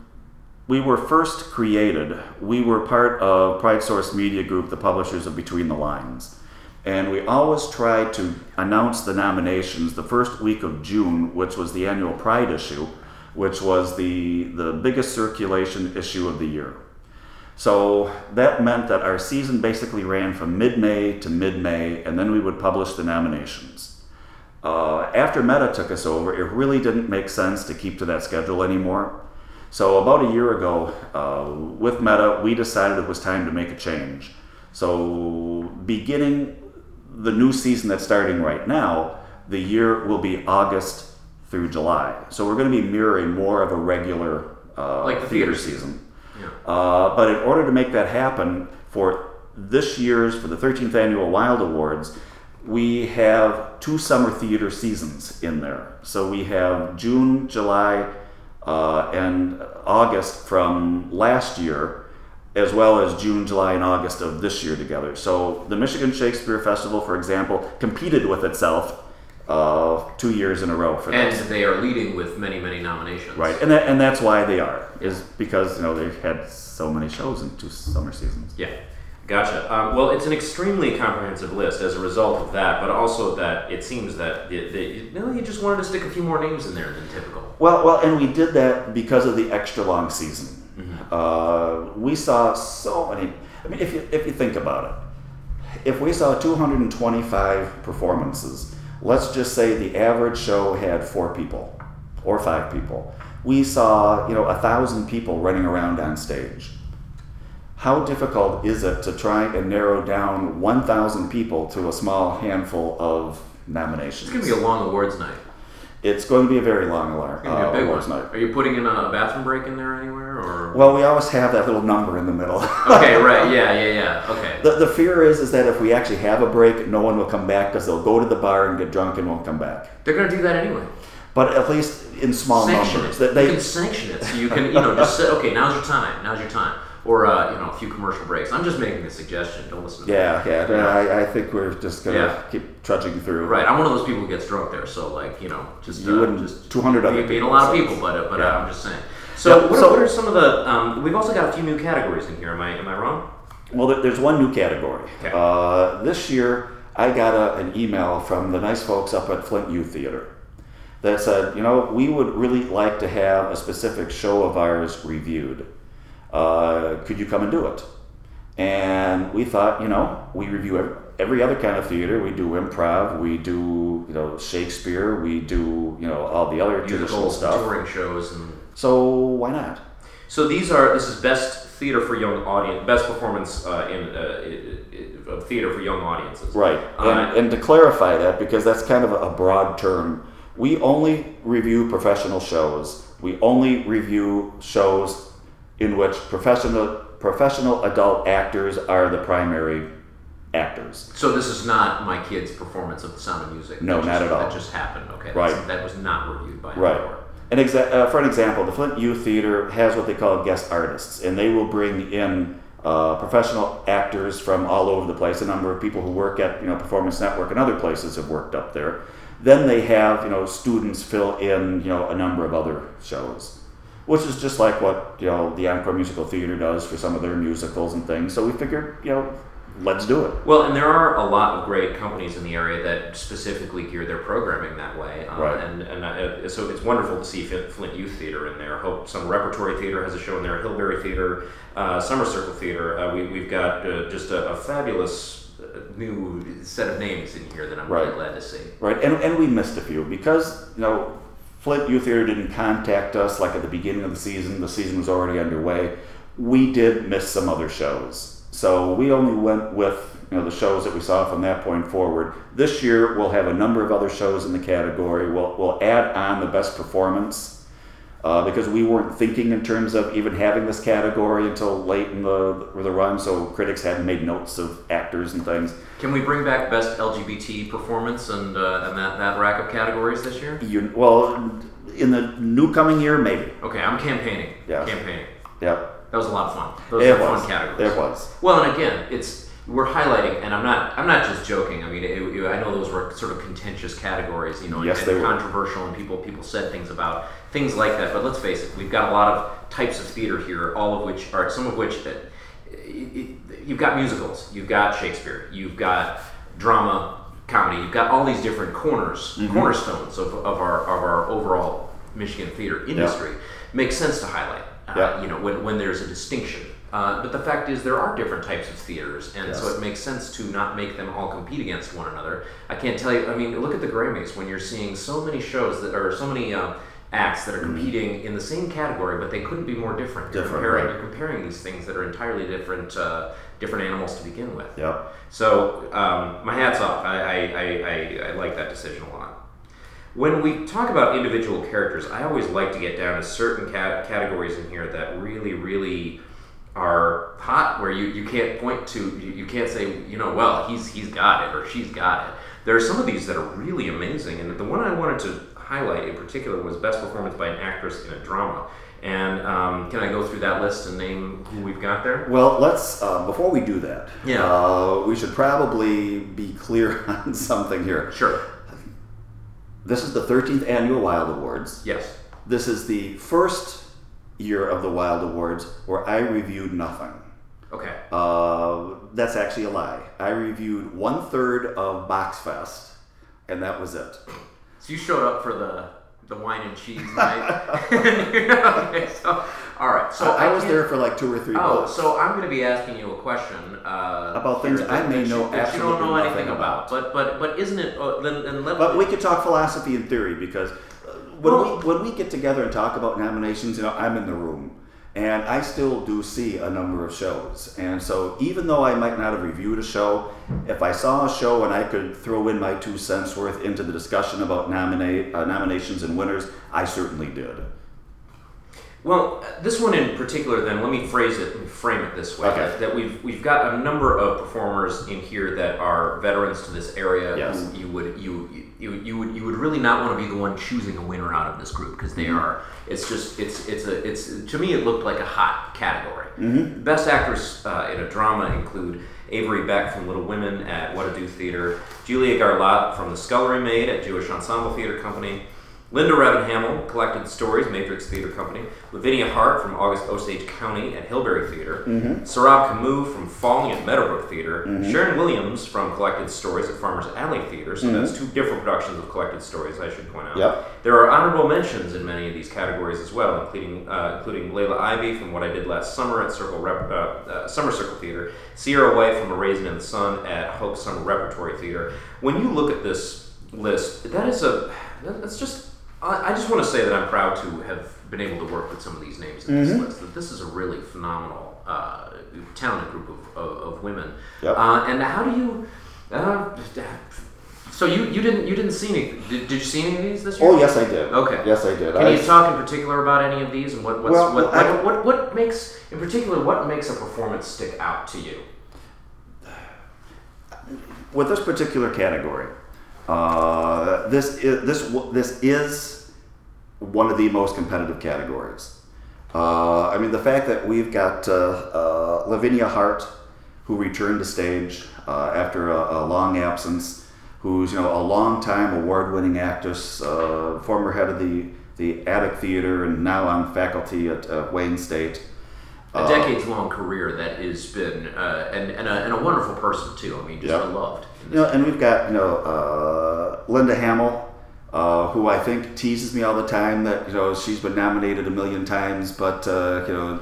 we were first created, we were part of Pride Source Media Group, the publishers of Between the Lines. And we always tried to announce the nominations the first week of June, which was the annual Pride issue, which was the, the biggest circulation issue of the year. So that meant that our season basically ran from mid May to mid May, and then we would publish the nominations. Uh, after Meta took us over, it really didn't make sense to keep to that schedule anymore. So about a year ago, uh, with Meta, we decided it was time to make a change. So beginning the new season that's starting right now, the year will be August through July. So we're going to be mirroring more of a regular uh, Like the theater theater season. Yeah. Uh, but in order to make that happen for this year's, for the 13th annual Wilde Awards, we have two summer theater seasons in there. So we have June, July, uh, and August from last year, as well as June, July, and August of this year together. So the Michigan Shakespeare Festival, for example, competed with itself uh, two years in a row for And this. they are leading with many, many nominations. Right, and that, and that's why they are is because you know they've had so many shows in two summer seasons. Yeah, gotcha. Um, well, it's an extremely comprehensive list as a result of that, but also that it seems that it, that you, no, you just wanted to stick a few more names in there than typical. Well, well, and we did that because of the extra long season. Uh, we saw so many. I mean, if you if you think about it, if we saw 225 performances, let's just say the average show had four people or five people. We saw you know a thousand people running around on stage. How difficult is it to try and narrow down 1,000 people to a small handful of nominations? It's gonna be a long awards night. It's going to be a very long alarm, uh, be a big awards one. night. Are you putting in a bathroom break in there anywhere, or? Well, we always have that little number in the middle. okay, right. Yeah, yeah, yeah. Okay. the, the fear is is that if we actually have a break, no one will come back because they'll go to the bar and get drunk and won't come back. They're gonna do that anyway. But at least in small sanction numbers, it. that they you can sanction it, so you can, you know, just say, okay, now's your time. Now's your time. Or uh, you know, a few commercial breaks. I'm just making a suggestion. Don't listen to me. yeah, yeah. I, I think we're just gonna Yeah. keep trudging through. Right, I'm one of those people who gets drunk there, so like you know, just You uh, wouldn't. just Two hundred other being people. a lot of people, but uh, but Yeah. uh, I'm just saying. So, Yeah, what, so- are, what are some of the? Um, we've also got a few new categories in here. Am I am I wrong? Well, there's one new category. Okay. Uh, this year, I got a, an email from the nice folks up at Flint Youth Theater that said, you know, we would really like to have a specific show of ours reviewed. Uh, could you come and do it? And we thought, you know, we review every, every other kind of theater. We do improv, we do, you know, Shakespeare, we do, you know, all the other traditional stuff. touring shows, and So why not? so these are. This is best theater for young audience, best performance uh, in uh, i- i- of theater for young audiences. Right. Uh, And, and to clarify that, because that's kind of a broad term, we only review professional shows. We only review shows in which professional professional adult actors are the primary actors. So this is not my kid's performance of The Sound of Music. No, That not just- at all. That just happened. Okay. Right. That's- That was not reviewed by Right. And exa- uh, for an example, the Flint Youth Theater has what they call guest artists, and they will bring in uh, professional actors from all over the place. A number of people who work at you know Performance Network and other places have worked up there. Then they have you know students fill in you know a number of other shows, which is just like what you know the Encore Musical Theater does for some of their musicals and things. So we figured you know let's do it. Well, and there are a lot of great companies in the area that specifically gear their programming that way. Uh, Right. And, and uh, so it's wonderful to see Flint Youth Theater in there. Hope Summer Repertory Theater has a show in there. Hilberry Theater, uh, Summer Circle Theater. Uh, we, we've got uh, just a, a fabulous uh, new set of names in here that I'm really glad to see. Right, and, and we missed a few because you know Flint Youth Theater didn't contact us like at the beginning of the season. The season was already underway. We did miss some other shows, so we only went with you know the shows that we saw from that point forward. This year we'll have a number of other shows in the category. We'll we'll add on the best performance. Uh, because we weren't thinking in terms of even having this category until late in the the run, so critics hadn't made notes of actors and things. Can we bring back best LGBT performance and uh, and that, that rack of categories this year? You, well, in the new coming year, maybe. Okay, I'm campaigning. Yeah. Campaigning. Yep. That was a lot of fun. Those It were was. fun categories. It was. Well, and again, it's we're highlighting, and I'm not I'm not just joking. I mean, it, it- I know those were sort of contentious categories, you know, Yes, and, they and were. controversial, and people people said things about things like that. But let's face it, we've got a lot of types of theater here, all of which are some of which that you've got musicals, you've got Shakespeare, you've got drama, comedy, you've got all these different corners, Mm-hmm. cornerstones of, of our of our overall Michigan theater industry. Makes sense to highlight. Uh, Yeah. You know, when, when there's a distinction Uh, but the fact is, there are different types of theaters, and so it makes sense to not make them all compete against one another. I can't tell you. I mean, look at the Grammys when you're seeing so many shows that are so many uh, acts that are competing in the same category, but they couldn't be more different. You're Mm-hmm. Different, comparing, right. you're comparing these things that are entirely different, uh, different animals to begin with. Yep. So um, my hat's off. I, I, I, I, I like that decision a lot. When we talk about individual characters, I always like to get down to certain cat- categories in here that really, really are hot, where you, you can't point to, you, you can't say, you know, well, he's he's got it or she's got it. There are some of these that are really amazing, and the one I wanted to highlight in particular was best performance by an actress in a drama. And um, can I go through that list and name who we've got there? Well, let's uh, before we do that. Yeah. Uh, we should probably be clear on something here. Sure. This is the 13th annual Wilde Awards. Yes. This is the first year of the Wilde Awards where I reviewed nothing. Okay. Uh, that's actually a lie. I reviewed one third of Boxfest, and that was it. So you showed up for the the wine and cheese night. okay, so all right. So So I, was there for like two or three Oh, books. so I'm going to be asking you a question uh, About things I may you- know that you don't know absolutely anything nothing about. But but but isn't it? Uh, then, then let, But we could talk philosophy and theory because uh, when Well- we when we get together and talk about nominations, you know, I'm in the room, and I still do see a number of shows. And so even though I might not have reviewed a show, if I saw a show and I could throw in my two cents worth into the discussion about nominate uh, nominations and winners, I certainly did. Well, this one in particular, then let me phrase it, let me frame it this way: Okay. that, that we've we've got a number of performers in here that are veterans to this area. Yes. you would you you you would you would really not want to be the one choosing a winner out of this group because they are. It's just it's it's a it's to me it looked like a hot category. Best actress uh, in a drama include. Avery Beck from Little Women at What a Do Theater, Julia Garlot from The Scullery Maid at Jewish Ensemble Theater Company, Linda Rabin Hammell, Collected Stories, Matrix Theater Company. Lavinia Hart from August Osage County at Hilberry Theater. Sarab Kamoo from Falling at Meadowbrook Theater. Sharon Williams from Collected Stories at Farmers Alley Theater. So that's two different productions of Collected Stories, I should point out. Yep. There are honorable mentions in many of these categories as well, including uh, including Layla Ivy from What I Did Last Summer at Circle Rep, uh, uh, Summer Circle Theater, Sierra White from A Raisin in the Sun at Hope Summer Repertory Theater. When you look at this list, that is a that's just. I I just want to say that I'm proud to have been able to work with some of these names in this list. That this is a really phenomenal, uh, talented group of, of, of women. Yep. Uh, and how do you? Uh, so you, you didn't you didn't see any? Did, did you see any of these this year? Oh yes, I did. Okay. Yes, I did. Can I, you talk in particular about any of these and what what's, Well, what, I- what, what what makes in particular what makes a performance stick out to you? with this particular category, uh, this is this this is one of the most competitive categories. Uh, I mean, the fact that we've got uh, uh, Lavinia Hart, who returned to stage uh, after a, a long absence, who's you know a long-time award-winning actress, former head of the the Attic Theater, and now on faculty at Wayne State. A decades long career that has been uh, and and a, and a wonderful person too. I mean, just Yep. beloved. You know, and we've got you know uh, Linda Hammell, uh, who I think teases me all the time that you know she's been nominated a million times, but uh, you know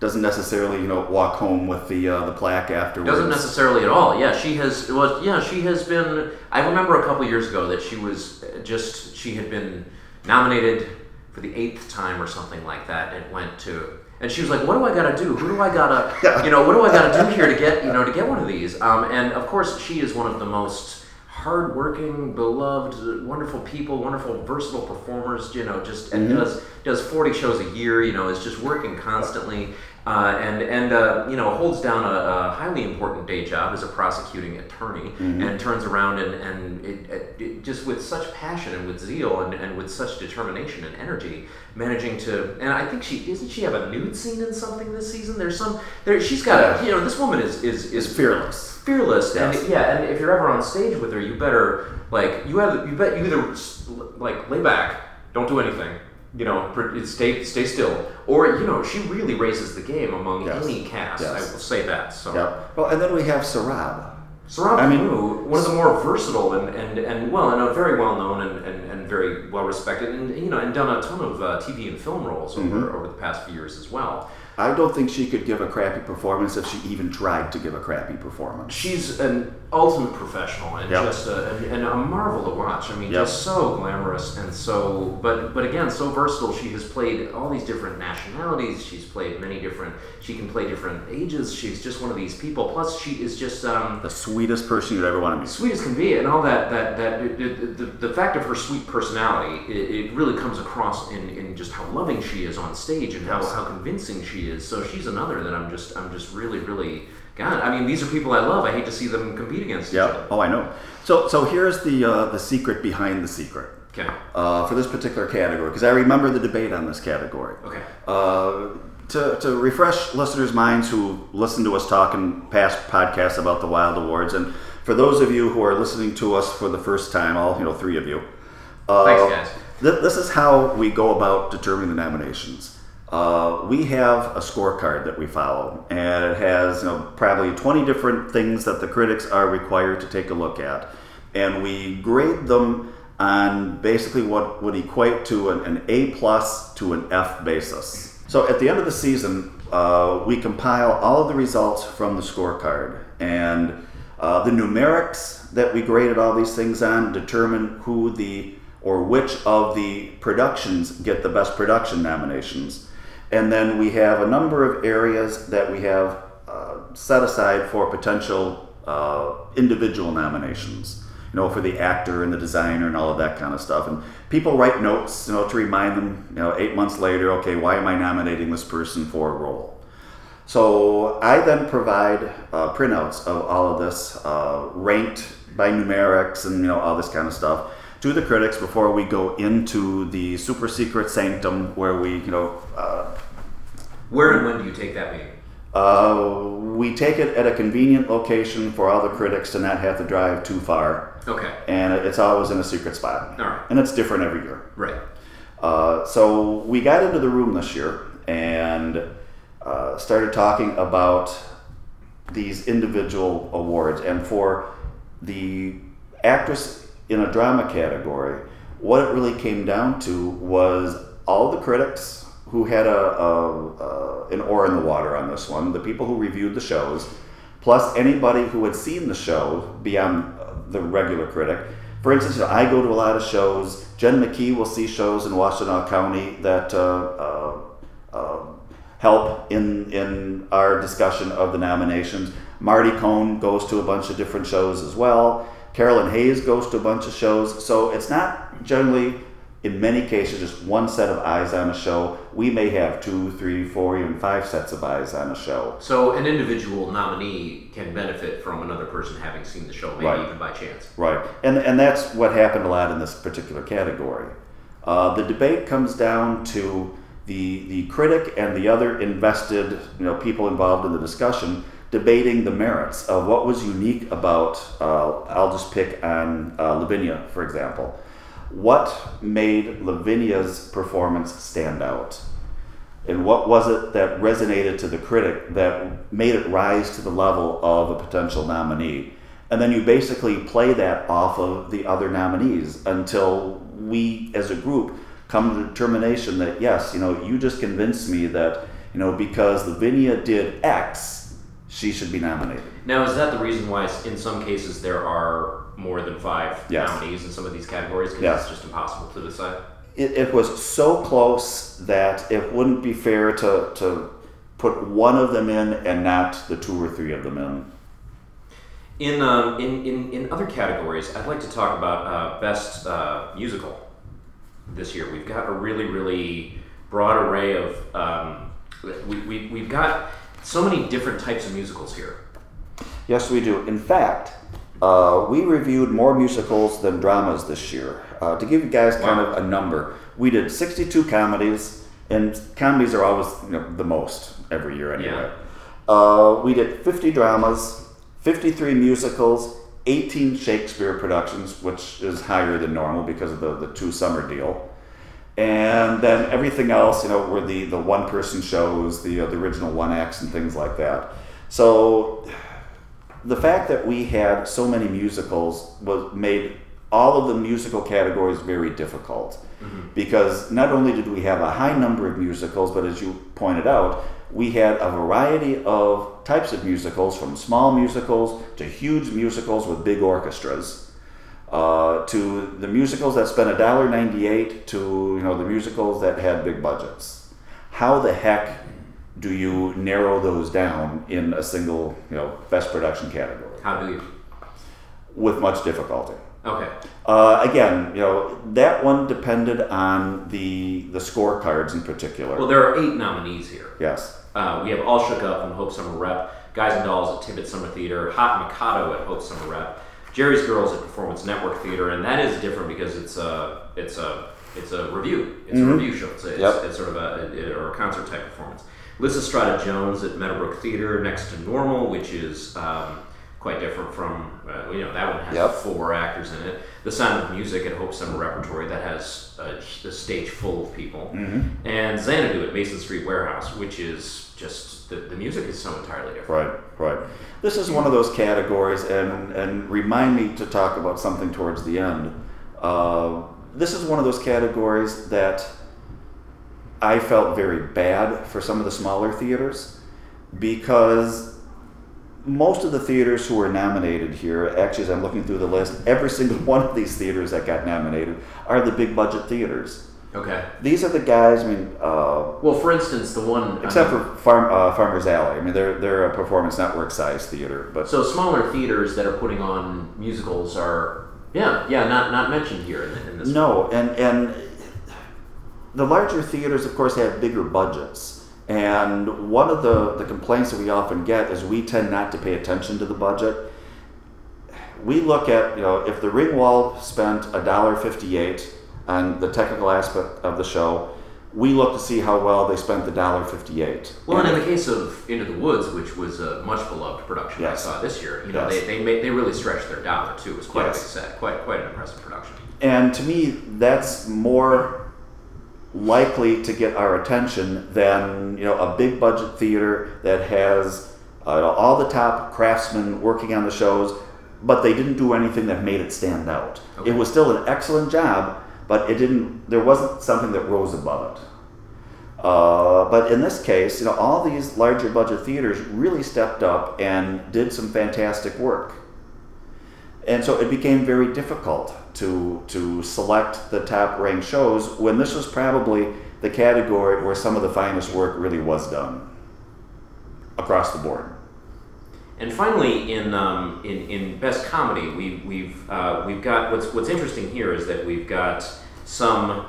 doesn't necessarily you know walk home with the uh, the plaque afterwards. Doesn't necessarily at all. Yeah, she has. Well, yeah, she has been. I remember a couple years ago that she was just. She had been nominated for the eighth time or something like that. It went to, and she was like, "What do I got to do? Who do I gotta, Yeah. you know, what do I got to do here to get, you know, to get one of these?" Um, and of course, she is one of the most hardworking, beloved, wonderful people, wonderful, versatile performers. You know, just and does does forty shows a year. You know, is just working constantly. Uh, and and uh, you know holds down a, a highly important day job as a prosecuting attorney, and turns around and and it, it, just with such passion and with zeal and, and with such determination and energy, managing to and I think she isn't she have a nude scene in something this season. There's some there she's got Yeah. you know this woman is is is is fearless. fearless Yes. and yeah and if you're ever on stage with her you better like you have you bet you either like lay back don't do anything you know stay stay still or you know she really raises the game among Yes. any cast Yes. i will say that so Yep. Well, and then we have Sarab. Sarab I mean- Kamoo, one of the more versatile and, and, and well, and uh, very well known and, and, and very well respected, and you know, and done a ton of uh, TV and film roles over, Mm-hmm. over the past few years as well. I don't think she could give a crappy performance if she even tried to give a crappy performance. She's an ultimate professional and Yep. just a, and, and a marvel to watch. I mean, Yep. just so glamorous and so, but but again, so versatile. She has played all these different nationalities. She's played many different. She can play different ages. She's just one of these people. Plus, she is just um, The sweetest person you'd ever want to meet. sweet as can be, and all that that that it, it, the, the fact of her sweet personality, it, it really comes across in, in just how loving she is on stage and how, how convincing she is. So she's another that I'm just I'm just really really God. I mean, these are people I love. I hate to see them compete against each Yeah. other. Oh, I know. So, so here's the uh, the secret behind the secret Okay. uh, for this particular category because I remember the debate on this category. Okay. Uh, to, to refresh listeners' minds who listen to us talk in past podcasts about the Wilde Awards, and for those of you who are listening to us for the first time, all you know, three of you. Uh, Thanks, guys. th- this is how we go about determining the nominations. Uh, we have a scorecard that we follow, and it has you know probably 20 different things that the critics are required to take a look at, and we grade them on basically what would equate to an, an A plus to an F basis. So at the end of the season, uh, we compile all of the results from the scorecard, and uh, the numerics that we graded all these things on determine who the or which of the productions get the best production nominations. And then we have a number of areas that we have uh, set aside for potential uh, individual nominations. You know, for the actor and the designer and all of that kind of stuff. And people write notes, you know, to remind them, you know, eight months later, okay, why am I nominating this person for a role? So I then provide uh, printouts of all of this, uh, ranked by numerics and you know all this kind of stuff, to the critics before we go into the super secret sanctum where we you know uh, Where and when do you take that meeting? uh, we take it at a convenient location for all the critics to not have to drive too far, Okay. and it's always in a secret spot, All right. and it's different every year. Right. Uh, so we got into the room this year and uh, started talking about these individual awards. And for the actress in a drama category, what it really came down to was all the critics who had a, a, a an oar in the water on this one, the people who reviewed the shows, plus anybody who had seen the show beyond the regular critic. For instance, I go to a lot of shows. Jen McKee will see shows in Washtenaw County that uh, uh, uh, help in in our discussion of the nominations. Marty Cohn goes to a bunch of different shows as well. Carolyn Hayes goes to a bunch of shows. So it's not generally, in many cases, just one set of eyes on a show. We may have two, three, four, even five sets of eyes on a show. So an individual nominee can benefit from another person having seen the show, maybe Right. even by chance. Right, and and that's what happened a lot in this particular category. Uh, the debate comes down to the the critic and the other invested you know people involved in the discussion debating the merits of what was unique about. Uh, I'll just pick on uh, Lavinia for example. What made Lavinia's performance stand out? And what was it that resonated to the critic that made it rise to the level of a potential nominee? And then you basically play that off of the other nominees until we as a group come to the determination that yes, you know, you just convinced me that, you know, because Lavinia did X, she should be nominated. Now, is that the reason why, in some cases, there are more than five Yes. nominees in some of these categories? Because Yes. it's just impossible to decide. it, it was so close that it wouldn't be fair to, to put one of them in and not the two or three of them in. In, um, in, in, in other categories, I'd like to talk about uh, best uh, musical this year. We've got a really, really broad array of. Um, we, we, we've got so many different types of musicals here. Yes, we do. In fact, uh, we reviewed more musicals than dramas this year. Uh, to give you guys kind of a number, we did 62 comedies, and comedies are always you know, the most every year anyway. Uh, we did 50 dramas, 53 musicals, 18 Shakespeare productions, which is higher than normal because of the, the two summer deal. And then everything else, you know, were the, the one person shows, the, uh, the original one acts, and things like that. So the fact that we had so many musicals was made all of the musical categories very difficult. Because not only did we have a high number of musicals but as you pointed out we had a variety of types of musicals, from small musicals to huge musicals with big orchestras, uh, to the musicals that spent $1.98 to you know the musicals that had big budgets. How the heck do you narrow those down in a single you know best production category? How do you? With much difficulty. Okay. Uh, again, you know that one depended on the the scorecards in particular. Well, there are eight nominees here. yes. Uh, we have All Shook Up from Hope Summer Rep, Guys and Dolls at Tibbits Summer Theater, Hot Mikado at Hope Summer Rep, Jerry's Girls at Performance Network Theater, and that is different because it's a it's a it's a review. It's a review show. It's, a, it's, Yep. it's sort of a, or a concert type performance. Liz Estrada Jones at Meadowbrook Theater next to Normal, which is um, quite different from uh, you know that one has Yep. four actors in it. The Sound of Music at Hope Summer Repertory that has a, a stage full of people, and Xanadu at Mason Street Warehouse, which is just the, the music is so entirely different. Right, right. This is one of those categories, and and remind me to talk about something towards the end. Uh, this is one of those categories that I felt very bad for some of the smaller theaters because most of the theaters who were nominated here, actually, as I'm looking through the list, every single one of these theaters that got nominated are the big budget theaters. Okay. These are the guys. I mean, uh, Well, for instance, the one I except mean, for Farm, uh, Farmers Alley. I mean, they're they're a performance network size theater, but so smaller theaters that are putting on musicals are yeah yeah not not mentioned here in, in this. no, and and the larger theaters, of course, have bigger budgets. And one of the, the complaints that we often get is we tend not to pay attention to the budget. We look at, you know, if the Ringwald spent a dollar fifty-eight on the technical aspect of the show, we look to see how well they spent the dollar fifty-eight. Well, and in the case of Into the Woods, which was a much beloved production Yes. I saw this year, you know, Yes. they they, made, they really stretched their dollar too. It was quite Yes. a big set, quite quite an impressive production. And to me, that's more likely to get our attention than you know a big budget theater that has uh, all the top craftsmen working on the shows, but they didn't do anything that made it stand out. Okay. It was still an excellent job, but it didn't. There wasn't something that rose above it. Uh, but in this case, you know, all these larger budget theaters really stepped up and did some fantastic work and so it became very difficult to to select the top ranked shows when this was probably the category where some of the finest work really was done across the board. And finally, in um, in, in best comedy, we, we've uh, we've got what's what's interesting here is that we've got some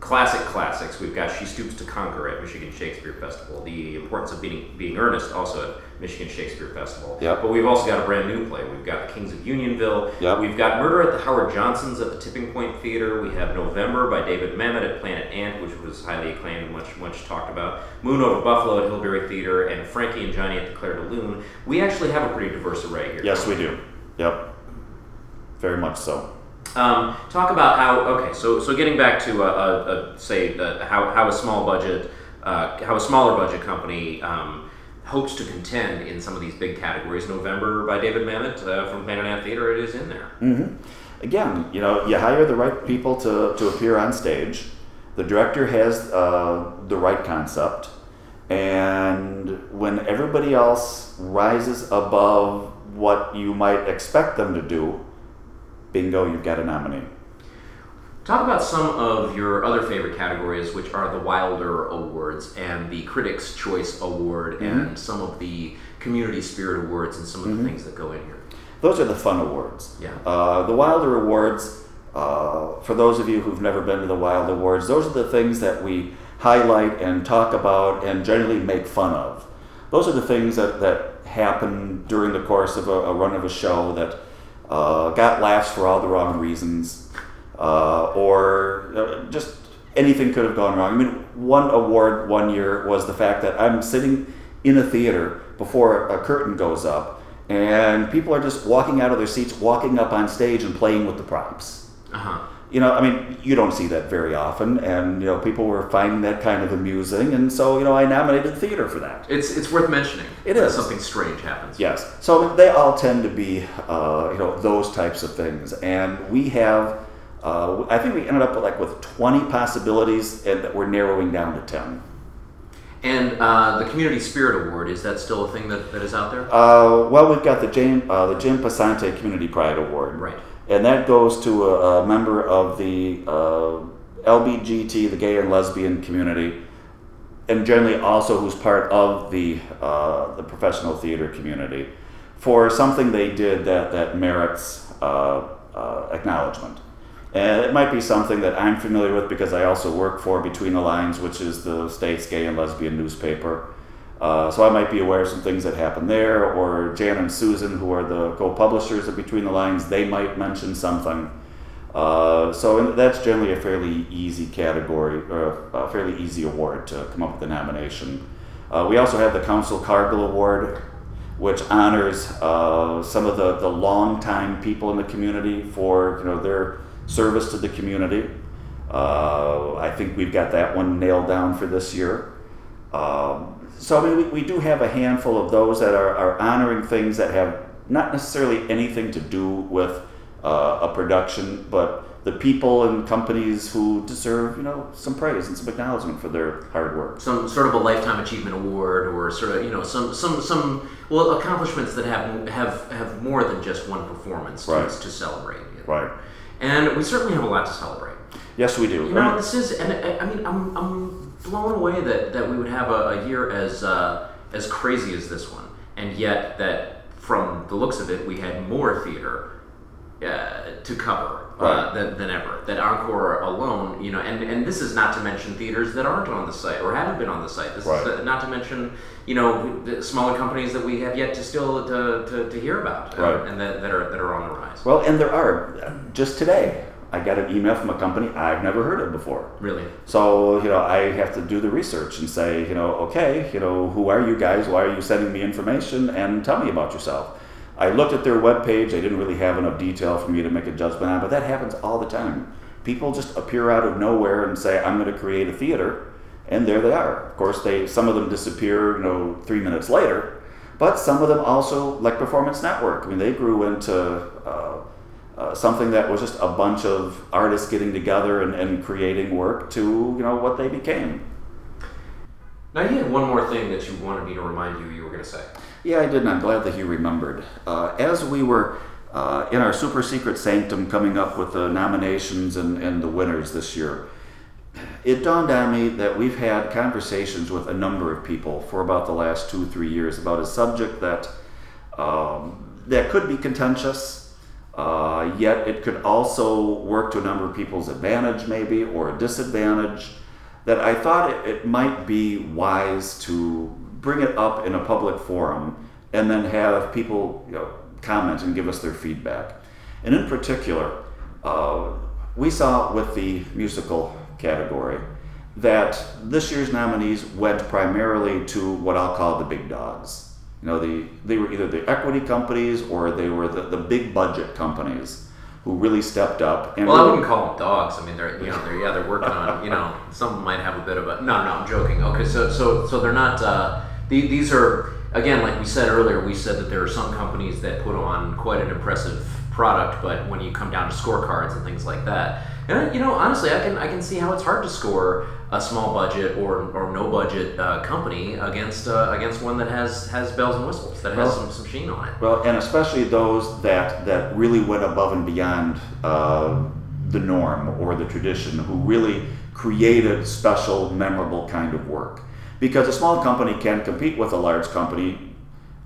classic classics. We've got She Stoops to Conquer at Michigan Shakespeare Festival. The Importance of Being Being Earnest also Michigan Shakespeare Festival. Yep. But we've also got a brand new play. We've got The Kings of Unionville. Yep. We've got Murder at the Howard Johnsons at the Tipping Point Theater. We have November by David Mamet at Planet Ant, which was highly acclaimed and much much talked about. Moon over Buffalo at Hilberry Theater, and Frankie and Johnny at the Claire de Lune. We actually have a pretty diverse array here. Yes, we do. Yep, very much so. Um, talk about how okay, so so getting back to uh, uh, uh, say uh, how how a small budget, uh, how a smaller budget company um, hopes to contend in some of these big categories. November by David Mamet uh, from Planet Theater, it is in there. hmm Again, you know, you hire the right people to, to appear on stage. The director has uh, the right concept, and when everybody else rises above what you might expect them to do, bingo, you've got a nominee. Talk about some of your other favorite categories, which are the Wilder Awards and the Critics' Choice Award, and some of the Community Spirit Awards, and some of the things that go in here. Those are the fun awards. Yeah. Uh, the Wilder Awards, uh, for those of you who've never been to the Wilder Awards, those are the things that we highlight and talk about and generally make fun of. Those are the things that, that happen during the course of a, a run of a show that uh, got laughs for all the wrong reasons, uh, or uh, just anything could have gone wrong. I mean, one award one year was the fact that I'm sitting in a theater before a curtain goes up, and people are just walking out of their seats, walking up on stage, and playing with the props. Uh huh. You know, I mean, you don't see that very often, and you know, people were finding that kind of amusing, and so you know, I nominated the theater for that. It's it's worth mentioning. It is something strange happens. Yes. So they all tend to be, uh, you know, those types of things, and we have. Uh, I think we ended up with like with 20 possibilities, and that we're narrowing down to 10. And uh, the Community Spirit Award is that still a thing that, that is out there? Uh, well, we've got the Jim, uh, the Jim Pasante Community Pride Award. Right. And that goes to a, a member of the uh, LBGT, the gay and lesbian community, and generally also who's part of the, uh, the professional theater community for something they did that, that merits uh, uh, acknowledgement. And it might be something that I'm familiar with because I also work for Between the Lines, which is the state's gay and lesbian newspaper. Uh, so I might be aware of some things that happen there, or Jan and Susan, who are the co-publishers of Between the Lines, they might mention something. Uh, so that's generally a fairly easy category, or a fairly easy award to come up with a nomination. Uh, we also have the Council Cargill Award, which honors uh, some of the, the longtime people in the community for you know their service to the community. Uh, I think we've got that one nailed down for this year. Um, so I mean, we, we do have a handful of those that are, are honoring things that have not necessarily anything to do with uh, a production, but the people and companies who deserve, you know, some praise and some acknowledgement for their hard work. Some sort of a lifetime achievement award, or sort of, you know, some some some well accomplishments that have have have more than just one performance to, Right. to celebrate. you know. Right. And we certainly have a lot to celebrate. Yes, we do. You know, this is, and I, I mean, I'm, I'm blown away that, that we would have a, a year as uh, as crazy as this one, and yet that from the looks of it, we had more theater uh, to cover uh, than, than ever. That Encore alone, you know, and, and this is not to mention theaters that aren't on the site or haven't been on the site. This Right. is not to mention, you know, the smaller companies that we have yet to still to, to, to hear about, uh, Right. and that, that are that are on the rise. well, and there are. Just today, I got an email from a company I've never heard of before. Really. So, you know, I have to do the research and say, you know, okay, you know, who are you guys? Why are you sending me information? And tell me about yourself. I looked at their webpage. I didn't really have enough detail for me to make a judgment on, but that happens all the time. People just appear out of nowhere and say, I'm going to create a theater, and there they are. Of course, they some of them disappear, you know, three minutes later, but some of them also, like Performance Network, I mean, they grew into uh, uh, something that was just a bunch of artists getting together and, and creating work to you know what they became. Now you had one more thing that you wanted me to remind you you were going to say. Yeah, I did, and I'm glad that you remembered. Uh, as we were uh, in our super secret sanctum coming up with the nominations and, and the winners this year, it dawned on me that we've had conversations with a number of people for about the last two, three years about a subject that um, that could be contentious, uh, yet it could also work to a number of people's advantage, maybe, or a disadvantage. That I thought it, it might be wise to bring it up in a public forum and then have people you know, comment and give us their feedback. And in particular, uh, we saw with the musical category that this year's nominees went primarily to what I'll call the big dogs. You know, the, they were either the equity companies or they were the, the big budget companies who really stepped up. And Well, I wouldn't call them dogs. I mean, they're you know they're yeah they're working on you know some might have a bit of a no no I'm joking. Okay, so so so they're not. Uh, these are again like we said earlier. We said that there are some companies that put on quite an impressive product, but when you come down to scorecards and things like that, and you know honestly, I can I can see how it's hard to score a small budget or, or no budget uh, company against uh, against one that has has bells and whistles that has Well- some, some sheen on it. Well, and especially those that that really went above and beyond uh, the norm or the tradition, who really created special, memorable kind of work. Because a small company can compete with a large company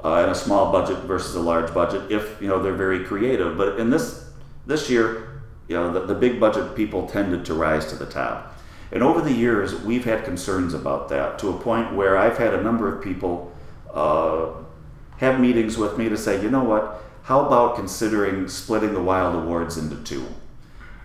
uh, in a small budget versus a large budget if you know they're very creative. But in this this year, you know, the, the big budget people tended to rise to the top. And over the years, we've had concerns about that to a point where I've had a number of people uh, have meetings with me to say, you know what, how about considering splitting the Wilde Awards into two?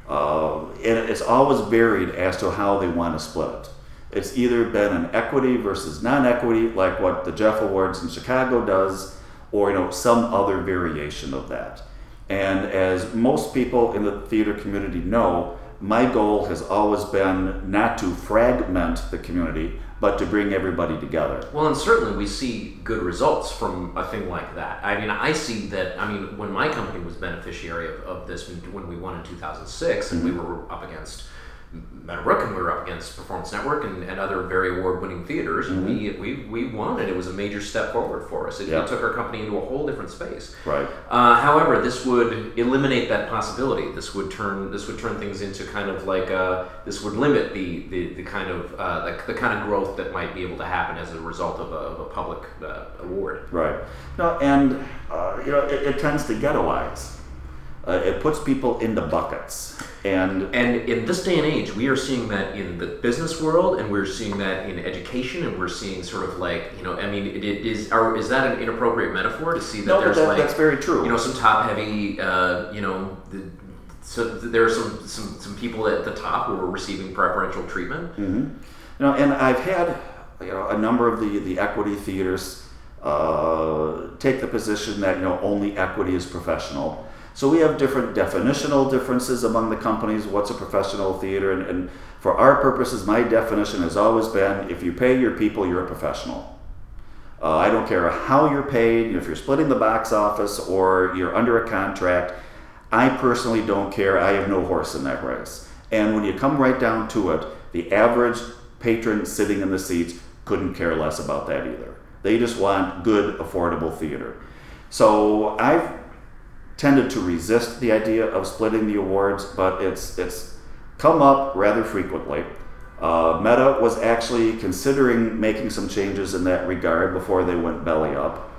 Uh, and it's always varied as to how they want to split it. It's either been an equity versus non-equity, like what the Jeff Awards in Chicago does, or you know some other variation of that. And as most people in the theater community know, my goal has always been not to fragment the community, but to bring everybody together. Well, and certainly we see good results from a thing like that. I mean, I see that. I mean, when my company was beneficiary of, of this, when, when we won in 2006, and we mm-hmm. were up against, Meadowbrook and we were up against Performance Network and, and other very award-winning theaters, and we, we we won, and it was a major step forward for us. It, Yeah. it took our company into a whole different space. Right. Uh, however, this would eliminate that possibility. This would turn this would turn things into kind of like uh, this would limit the the, the kind of uh, the, the kind of growth that might be able to happen as a result of a, of a public uh, award. Right. No, and uh, you know it, it tends to ghettoize. Uh, it puts people into buckets, and And in this day and age, we are seeing that in the business world, and we're seeing that in education, and we're seeing sort of like you know, I mean, it, it is are, is that an inappropriate metaphor to see that no, there's that, like that's very true. you know some top heavy uh, you know the, so there are some, some some people at the top who are receiving preferential treatment. Mm-hmm. You know, and I've had you know a number of the the equity theaters uh, take the position that you know only equity is professional. So we have different definitional differences among the companies. What's a professional theater? And, and for our purposes, my definition has always been: if you pay your people, you're a professional. Uh, I don't care how you're paid, if you're splitting the box office or you're under a contract. I personally don't care. I have no horse in that race. And when you come right down to it, the average patron sitting in the seats couldn't care less about that either. They just want good, affordable theater. So I've tended to resist the idea of splitting the awards, but it's it's come up rather frequently. Uh, Meta was actually considering making some changes in that regard before they went belly up,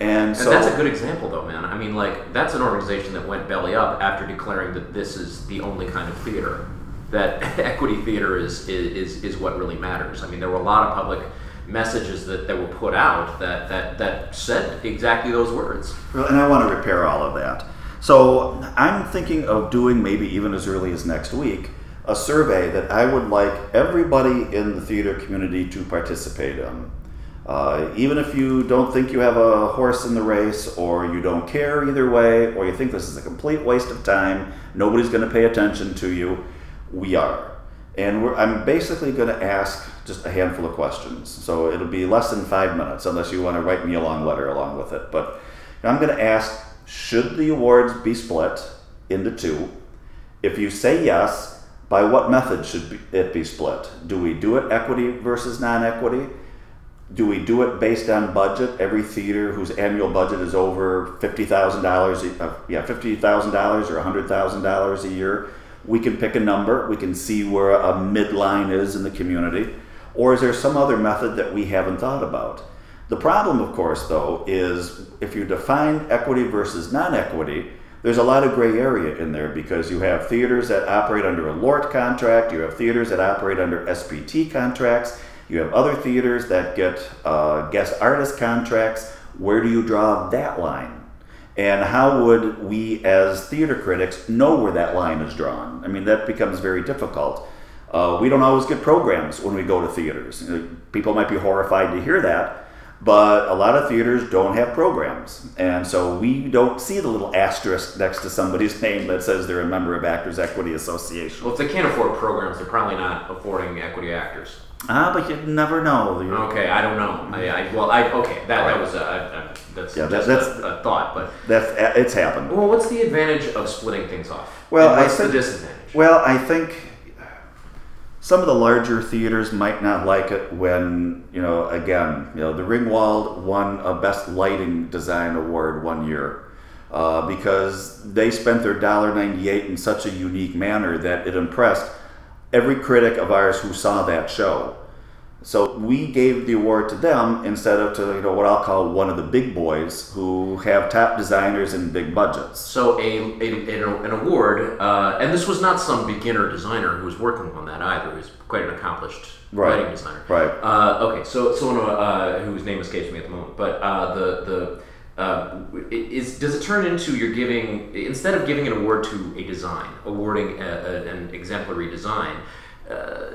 and, And so that's a good example, though, man. I mean, like that's an organization that went belly up after declaring that this is the only kind of theater that equity theater is is is what really matters. I mean, there were a lot of public messages that, that were put out that, that that said exactly those words. Well, and I want to repair all of that. So I'm thinking of doing maybe even as early as next week a survey that I would like everybody in the theater community to participate in. Uh, even if you don't think you have a horse in the race, or you don't care either way, or you think this is a complete waste of time, nobody's going to pay attention to you, we are. And I'm basically going to ask just a handful of questions. So it'll be less than five minutes, unless you want to write me a long letter along with it. But I'm going to ask should the awards be split into two? If you say yes, by what method should it be split? Do we do it equity versus non equity? Do we do it based on budget? Every theater whose annual budget is over fifty thousand dollars, uh, yeah, fifty thousand dollars or hundred thousand dollars a year, we can pick a number. We can see where a midline is in the community, or is there some other method that we haven't thought about? The problem, of course, though, is if you define equity versus non-equity, there's a lot of gray area in there because you have theaters that operate under a LORT contract, you have theaters that operate under SPT contracts, you have other theaters that get uh, guest artist contracts. Where do you draw that line? And how would we, as theater critics, know where that line is drawn? I mean, that becomes very difficult. Uh, we don't always get programs when we go to theaters. People might be horrified to hear that, but a lot of theaters don't have programs. And so we don't see the little asterisk next to somebody's name that says they're a member of Actors Equity Association. Well, if they can't afford programs, they're probably not affording equity actors. Ah, but you never know. You- Okay, I don't know. I, I well, I okay. That that was a, a, a that's Yeah, that- that's- a, a thought, but That's it's happened. well, what's the advantage of splitting things off? Well, And I what's think- the disadvantage? Well, I think some of the larger theaters might not like it when, you know, again, you know, the Ringwald won a Best Lighting Design Award one year uh, because they spent their $1.98 in such a unique manner that it impressed every critic of ours who saw that show. So we gave the award to them instead of to you know what I'll call one of the big boys who have top designers and big budgets. So a, a, a- an award, uh, and this was not some beginner designer who was working on that either. He was quite an accomplished Right. lighting designer. Right. Uh, okay, so someone uh, whose name escapes me at the moment, but uh, the the uh, is does it turn into you're giving instead of giving an award to a design, awarding a, a, an exemplary design. Uh,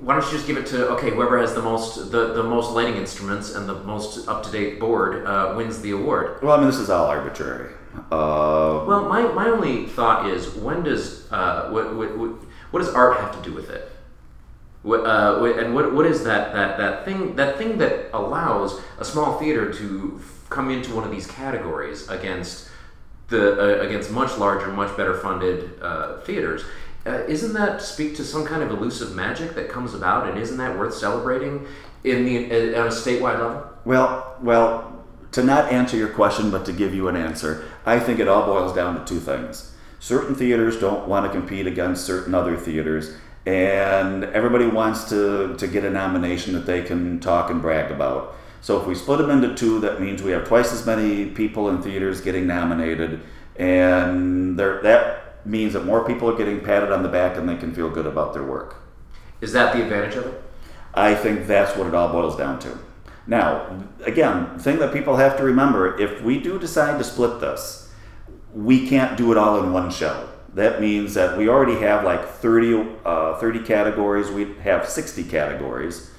why don't you just give it to okay whoever has the most the, the most lighting instruments and the most up to date board uh, wins the award. Well, I mean this is all arbitrary. Uh, Well, my, my only thought is when does uh, what, what, what, what does art have to do with it? What, uh, what- and what, what is that, that, that thing that thing that allows a small theater to come into one of these categories against the uh, against much larger, much better funded uh, theaters? Uh, isn't that speak to some kind of elusive magic that comes about, and isn't that worth celebrating in the uh, on a statewide level? Well, well, to not answer your question, but to give you an answer, I think it all boils down to two things. Certain theaters don't want to compete against certain other theaters, and everybody wants to, to get a nomination that they can talk and brag about. So if we split them into two, that means we have twice as many people in theaters getting nominated, and there, that means that more people are getting patted on the back and they can feel good about their work. Is that the advantage of it? I think that's what it all boils down to. Now, again, the thing that people have to remember if we do decide to split this, we can't do it all in one show. That means that we already have like 30, uh, 30 categories, we have 60 categories.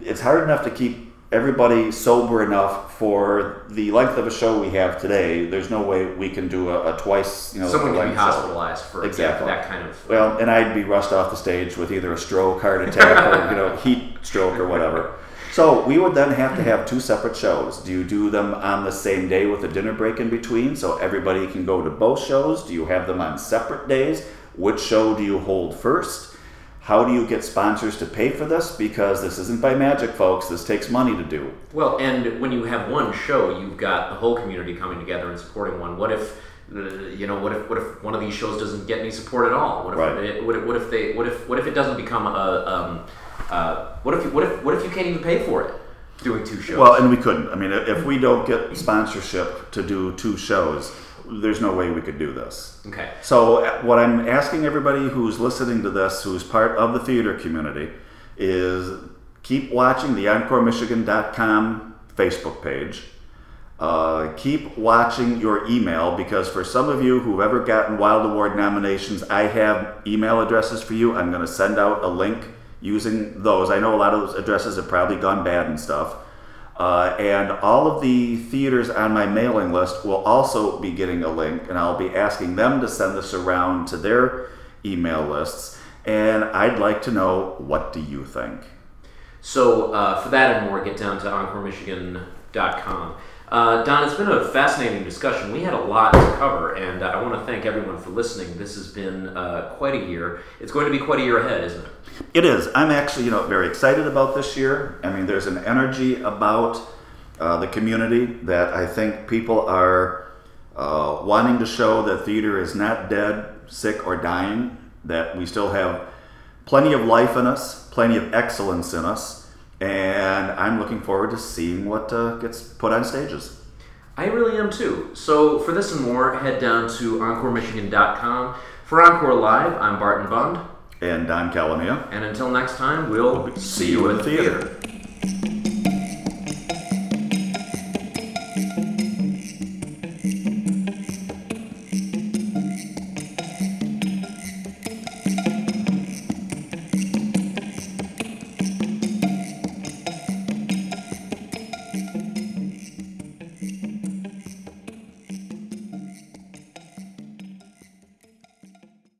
It's hard enough to keep everybody sober enough for the length of a show we have today. There's no way we can do a, a twice, you know, Someone can be show. hospitalized for Exactly. that kind of. Well, and I'd be rushed off the stage with either a stroke, heart attack, or you know, heat stroke or whatever. So we would then have to have two separate shows. Do you do them on the same day with a dinner break in between, so everybody can go to both shows? Do you have them on separate days? Which show do you hold first? How do you get sponsors to pay for this? Because this isn't by magic, folks. This takes money to do. Well, and when you have one show, you've got the whole community coming together and supporting one. What if, uh, you know, what if what if one of these shows doesn't get any support at all? What if Right. it, what if, what if they what if what if it doesn't become a um, uh, what if what if what if you can't even pay for it doing two shows? Well, and we couldn't. I mean, if we don't get sponsorship to do two shows, there's no way we could do this. okay. So, what I'm asking everybody who's listening to this, who's part of the theater community, is keep watching the EncoreMichigan.com Facebook page. Uh, keep watching your email because for some of you who've ever gotten Wilde Award nominations, I have email addresses for you. I'm going to send out a link using those. I know a lot of those addresses have probably gone bad and stuff. Uh, and all of the theaters on my mailing list will also be getting a link, and I'll be asking them to send this around to their email lists. And I'd like to know what do you think? So uh, for that and more, get down to EncoreMichigan.com. Uh, Don, it's been a fascinating discussion. We had a lot to cover, and uh, I want to thank everyone for listening. This has been uh, quite a year. It's going to be quite a year ahead, isn't it? It is. I'm actually, you know, very excited about this year. I mean, there's an energy about uh, the community that I think people are uh, wanting to show that theater is not dead, sick, or dying. That we still have plenty of life in us, plenty of excellence in us, and I'm looking forward to seeing what uh, gets put on stages. I really am too. So for this and more, head down to EncoreMichigan.com. For Encore Live, I'm Barton Bund, And Don Calamia. and until next time, we'll see you at the theater.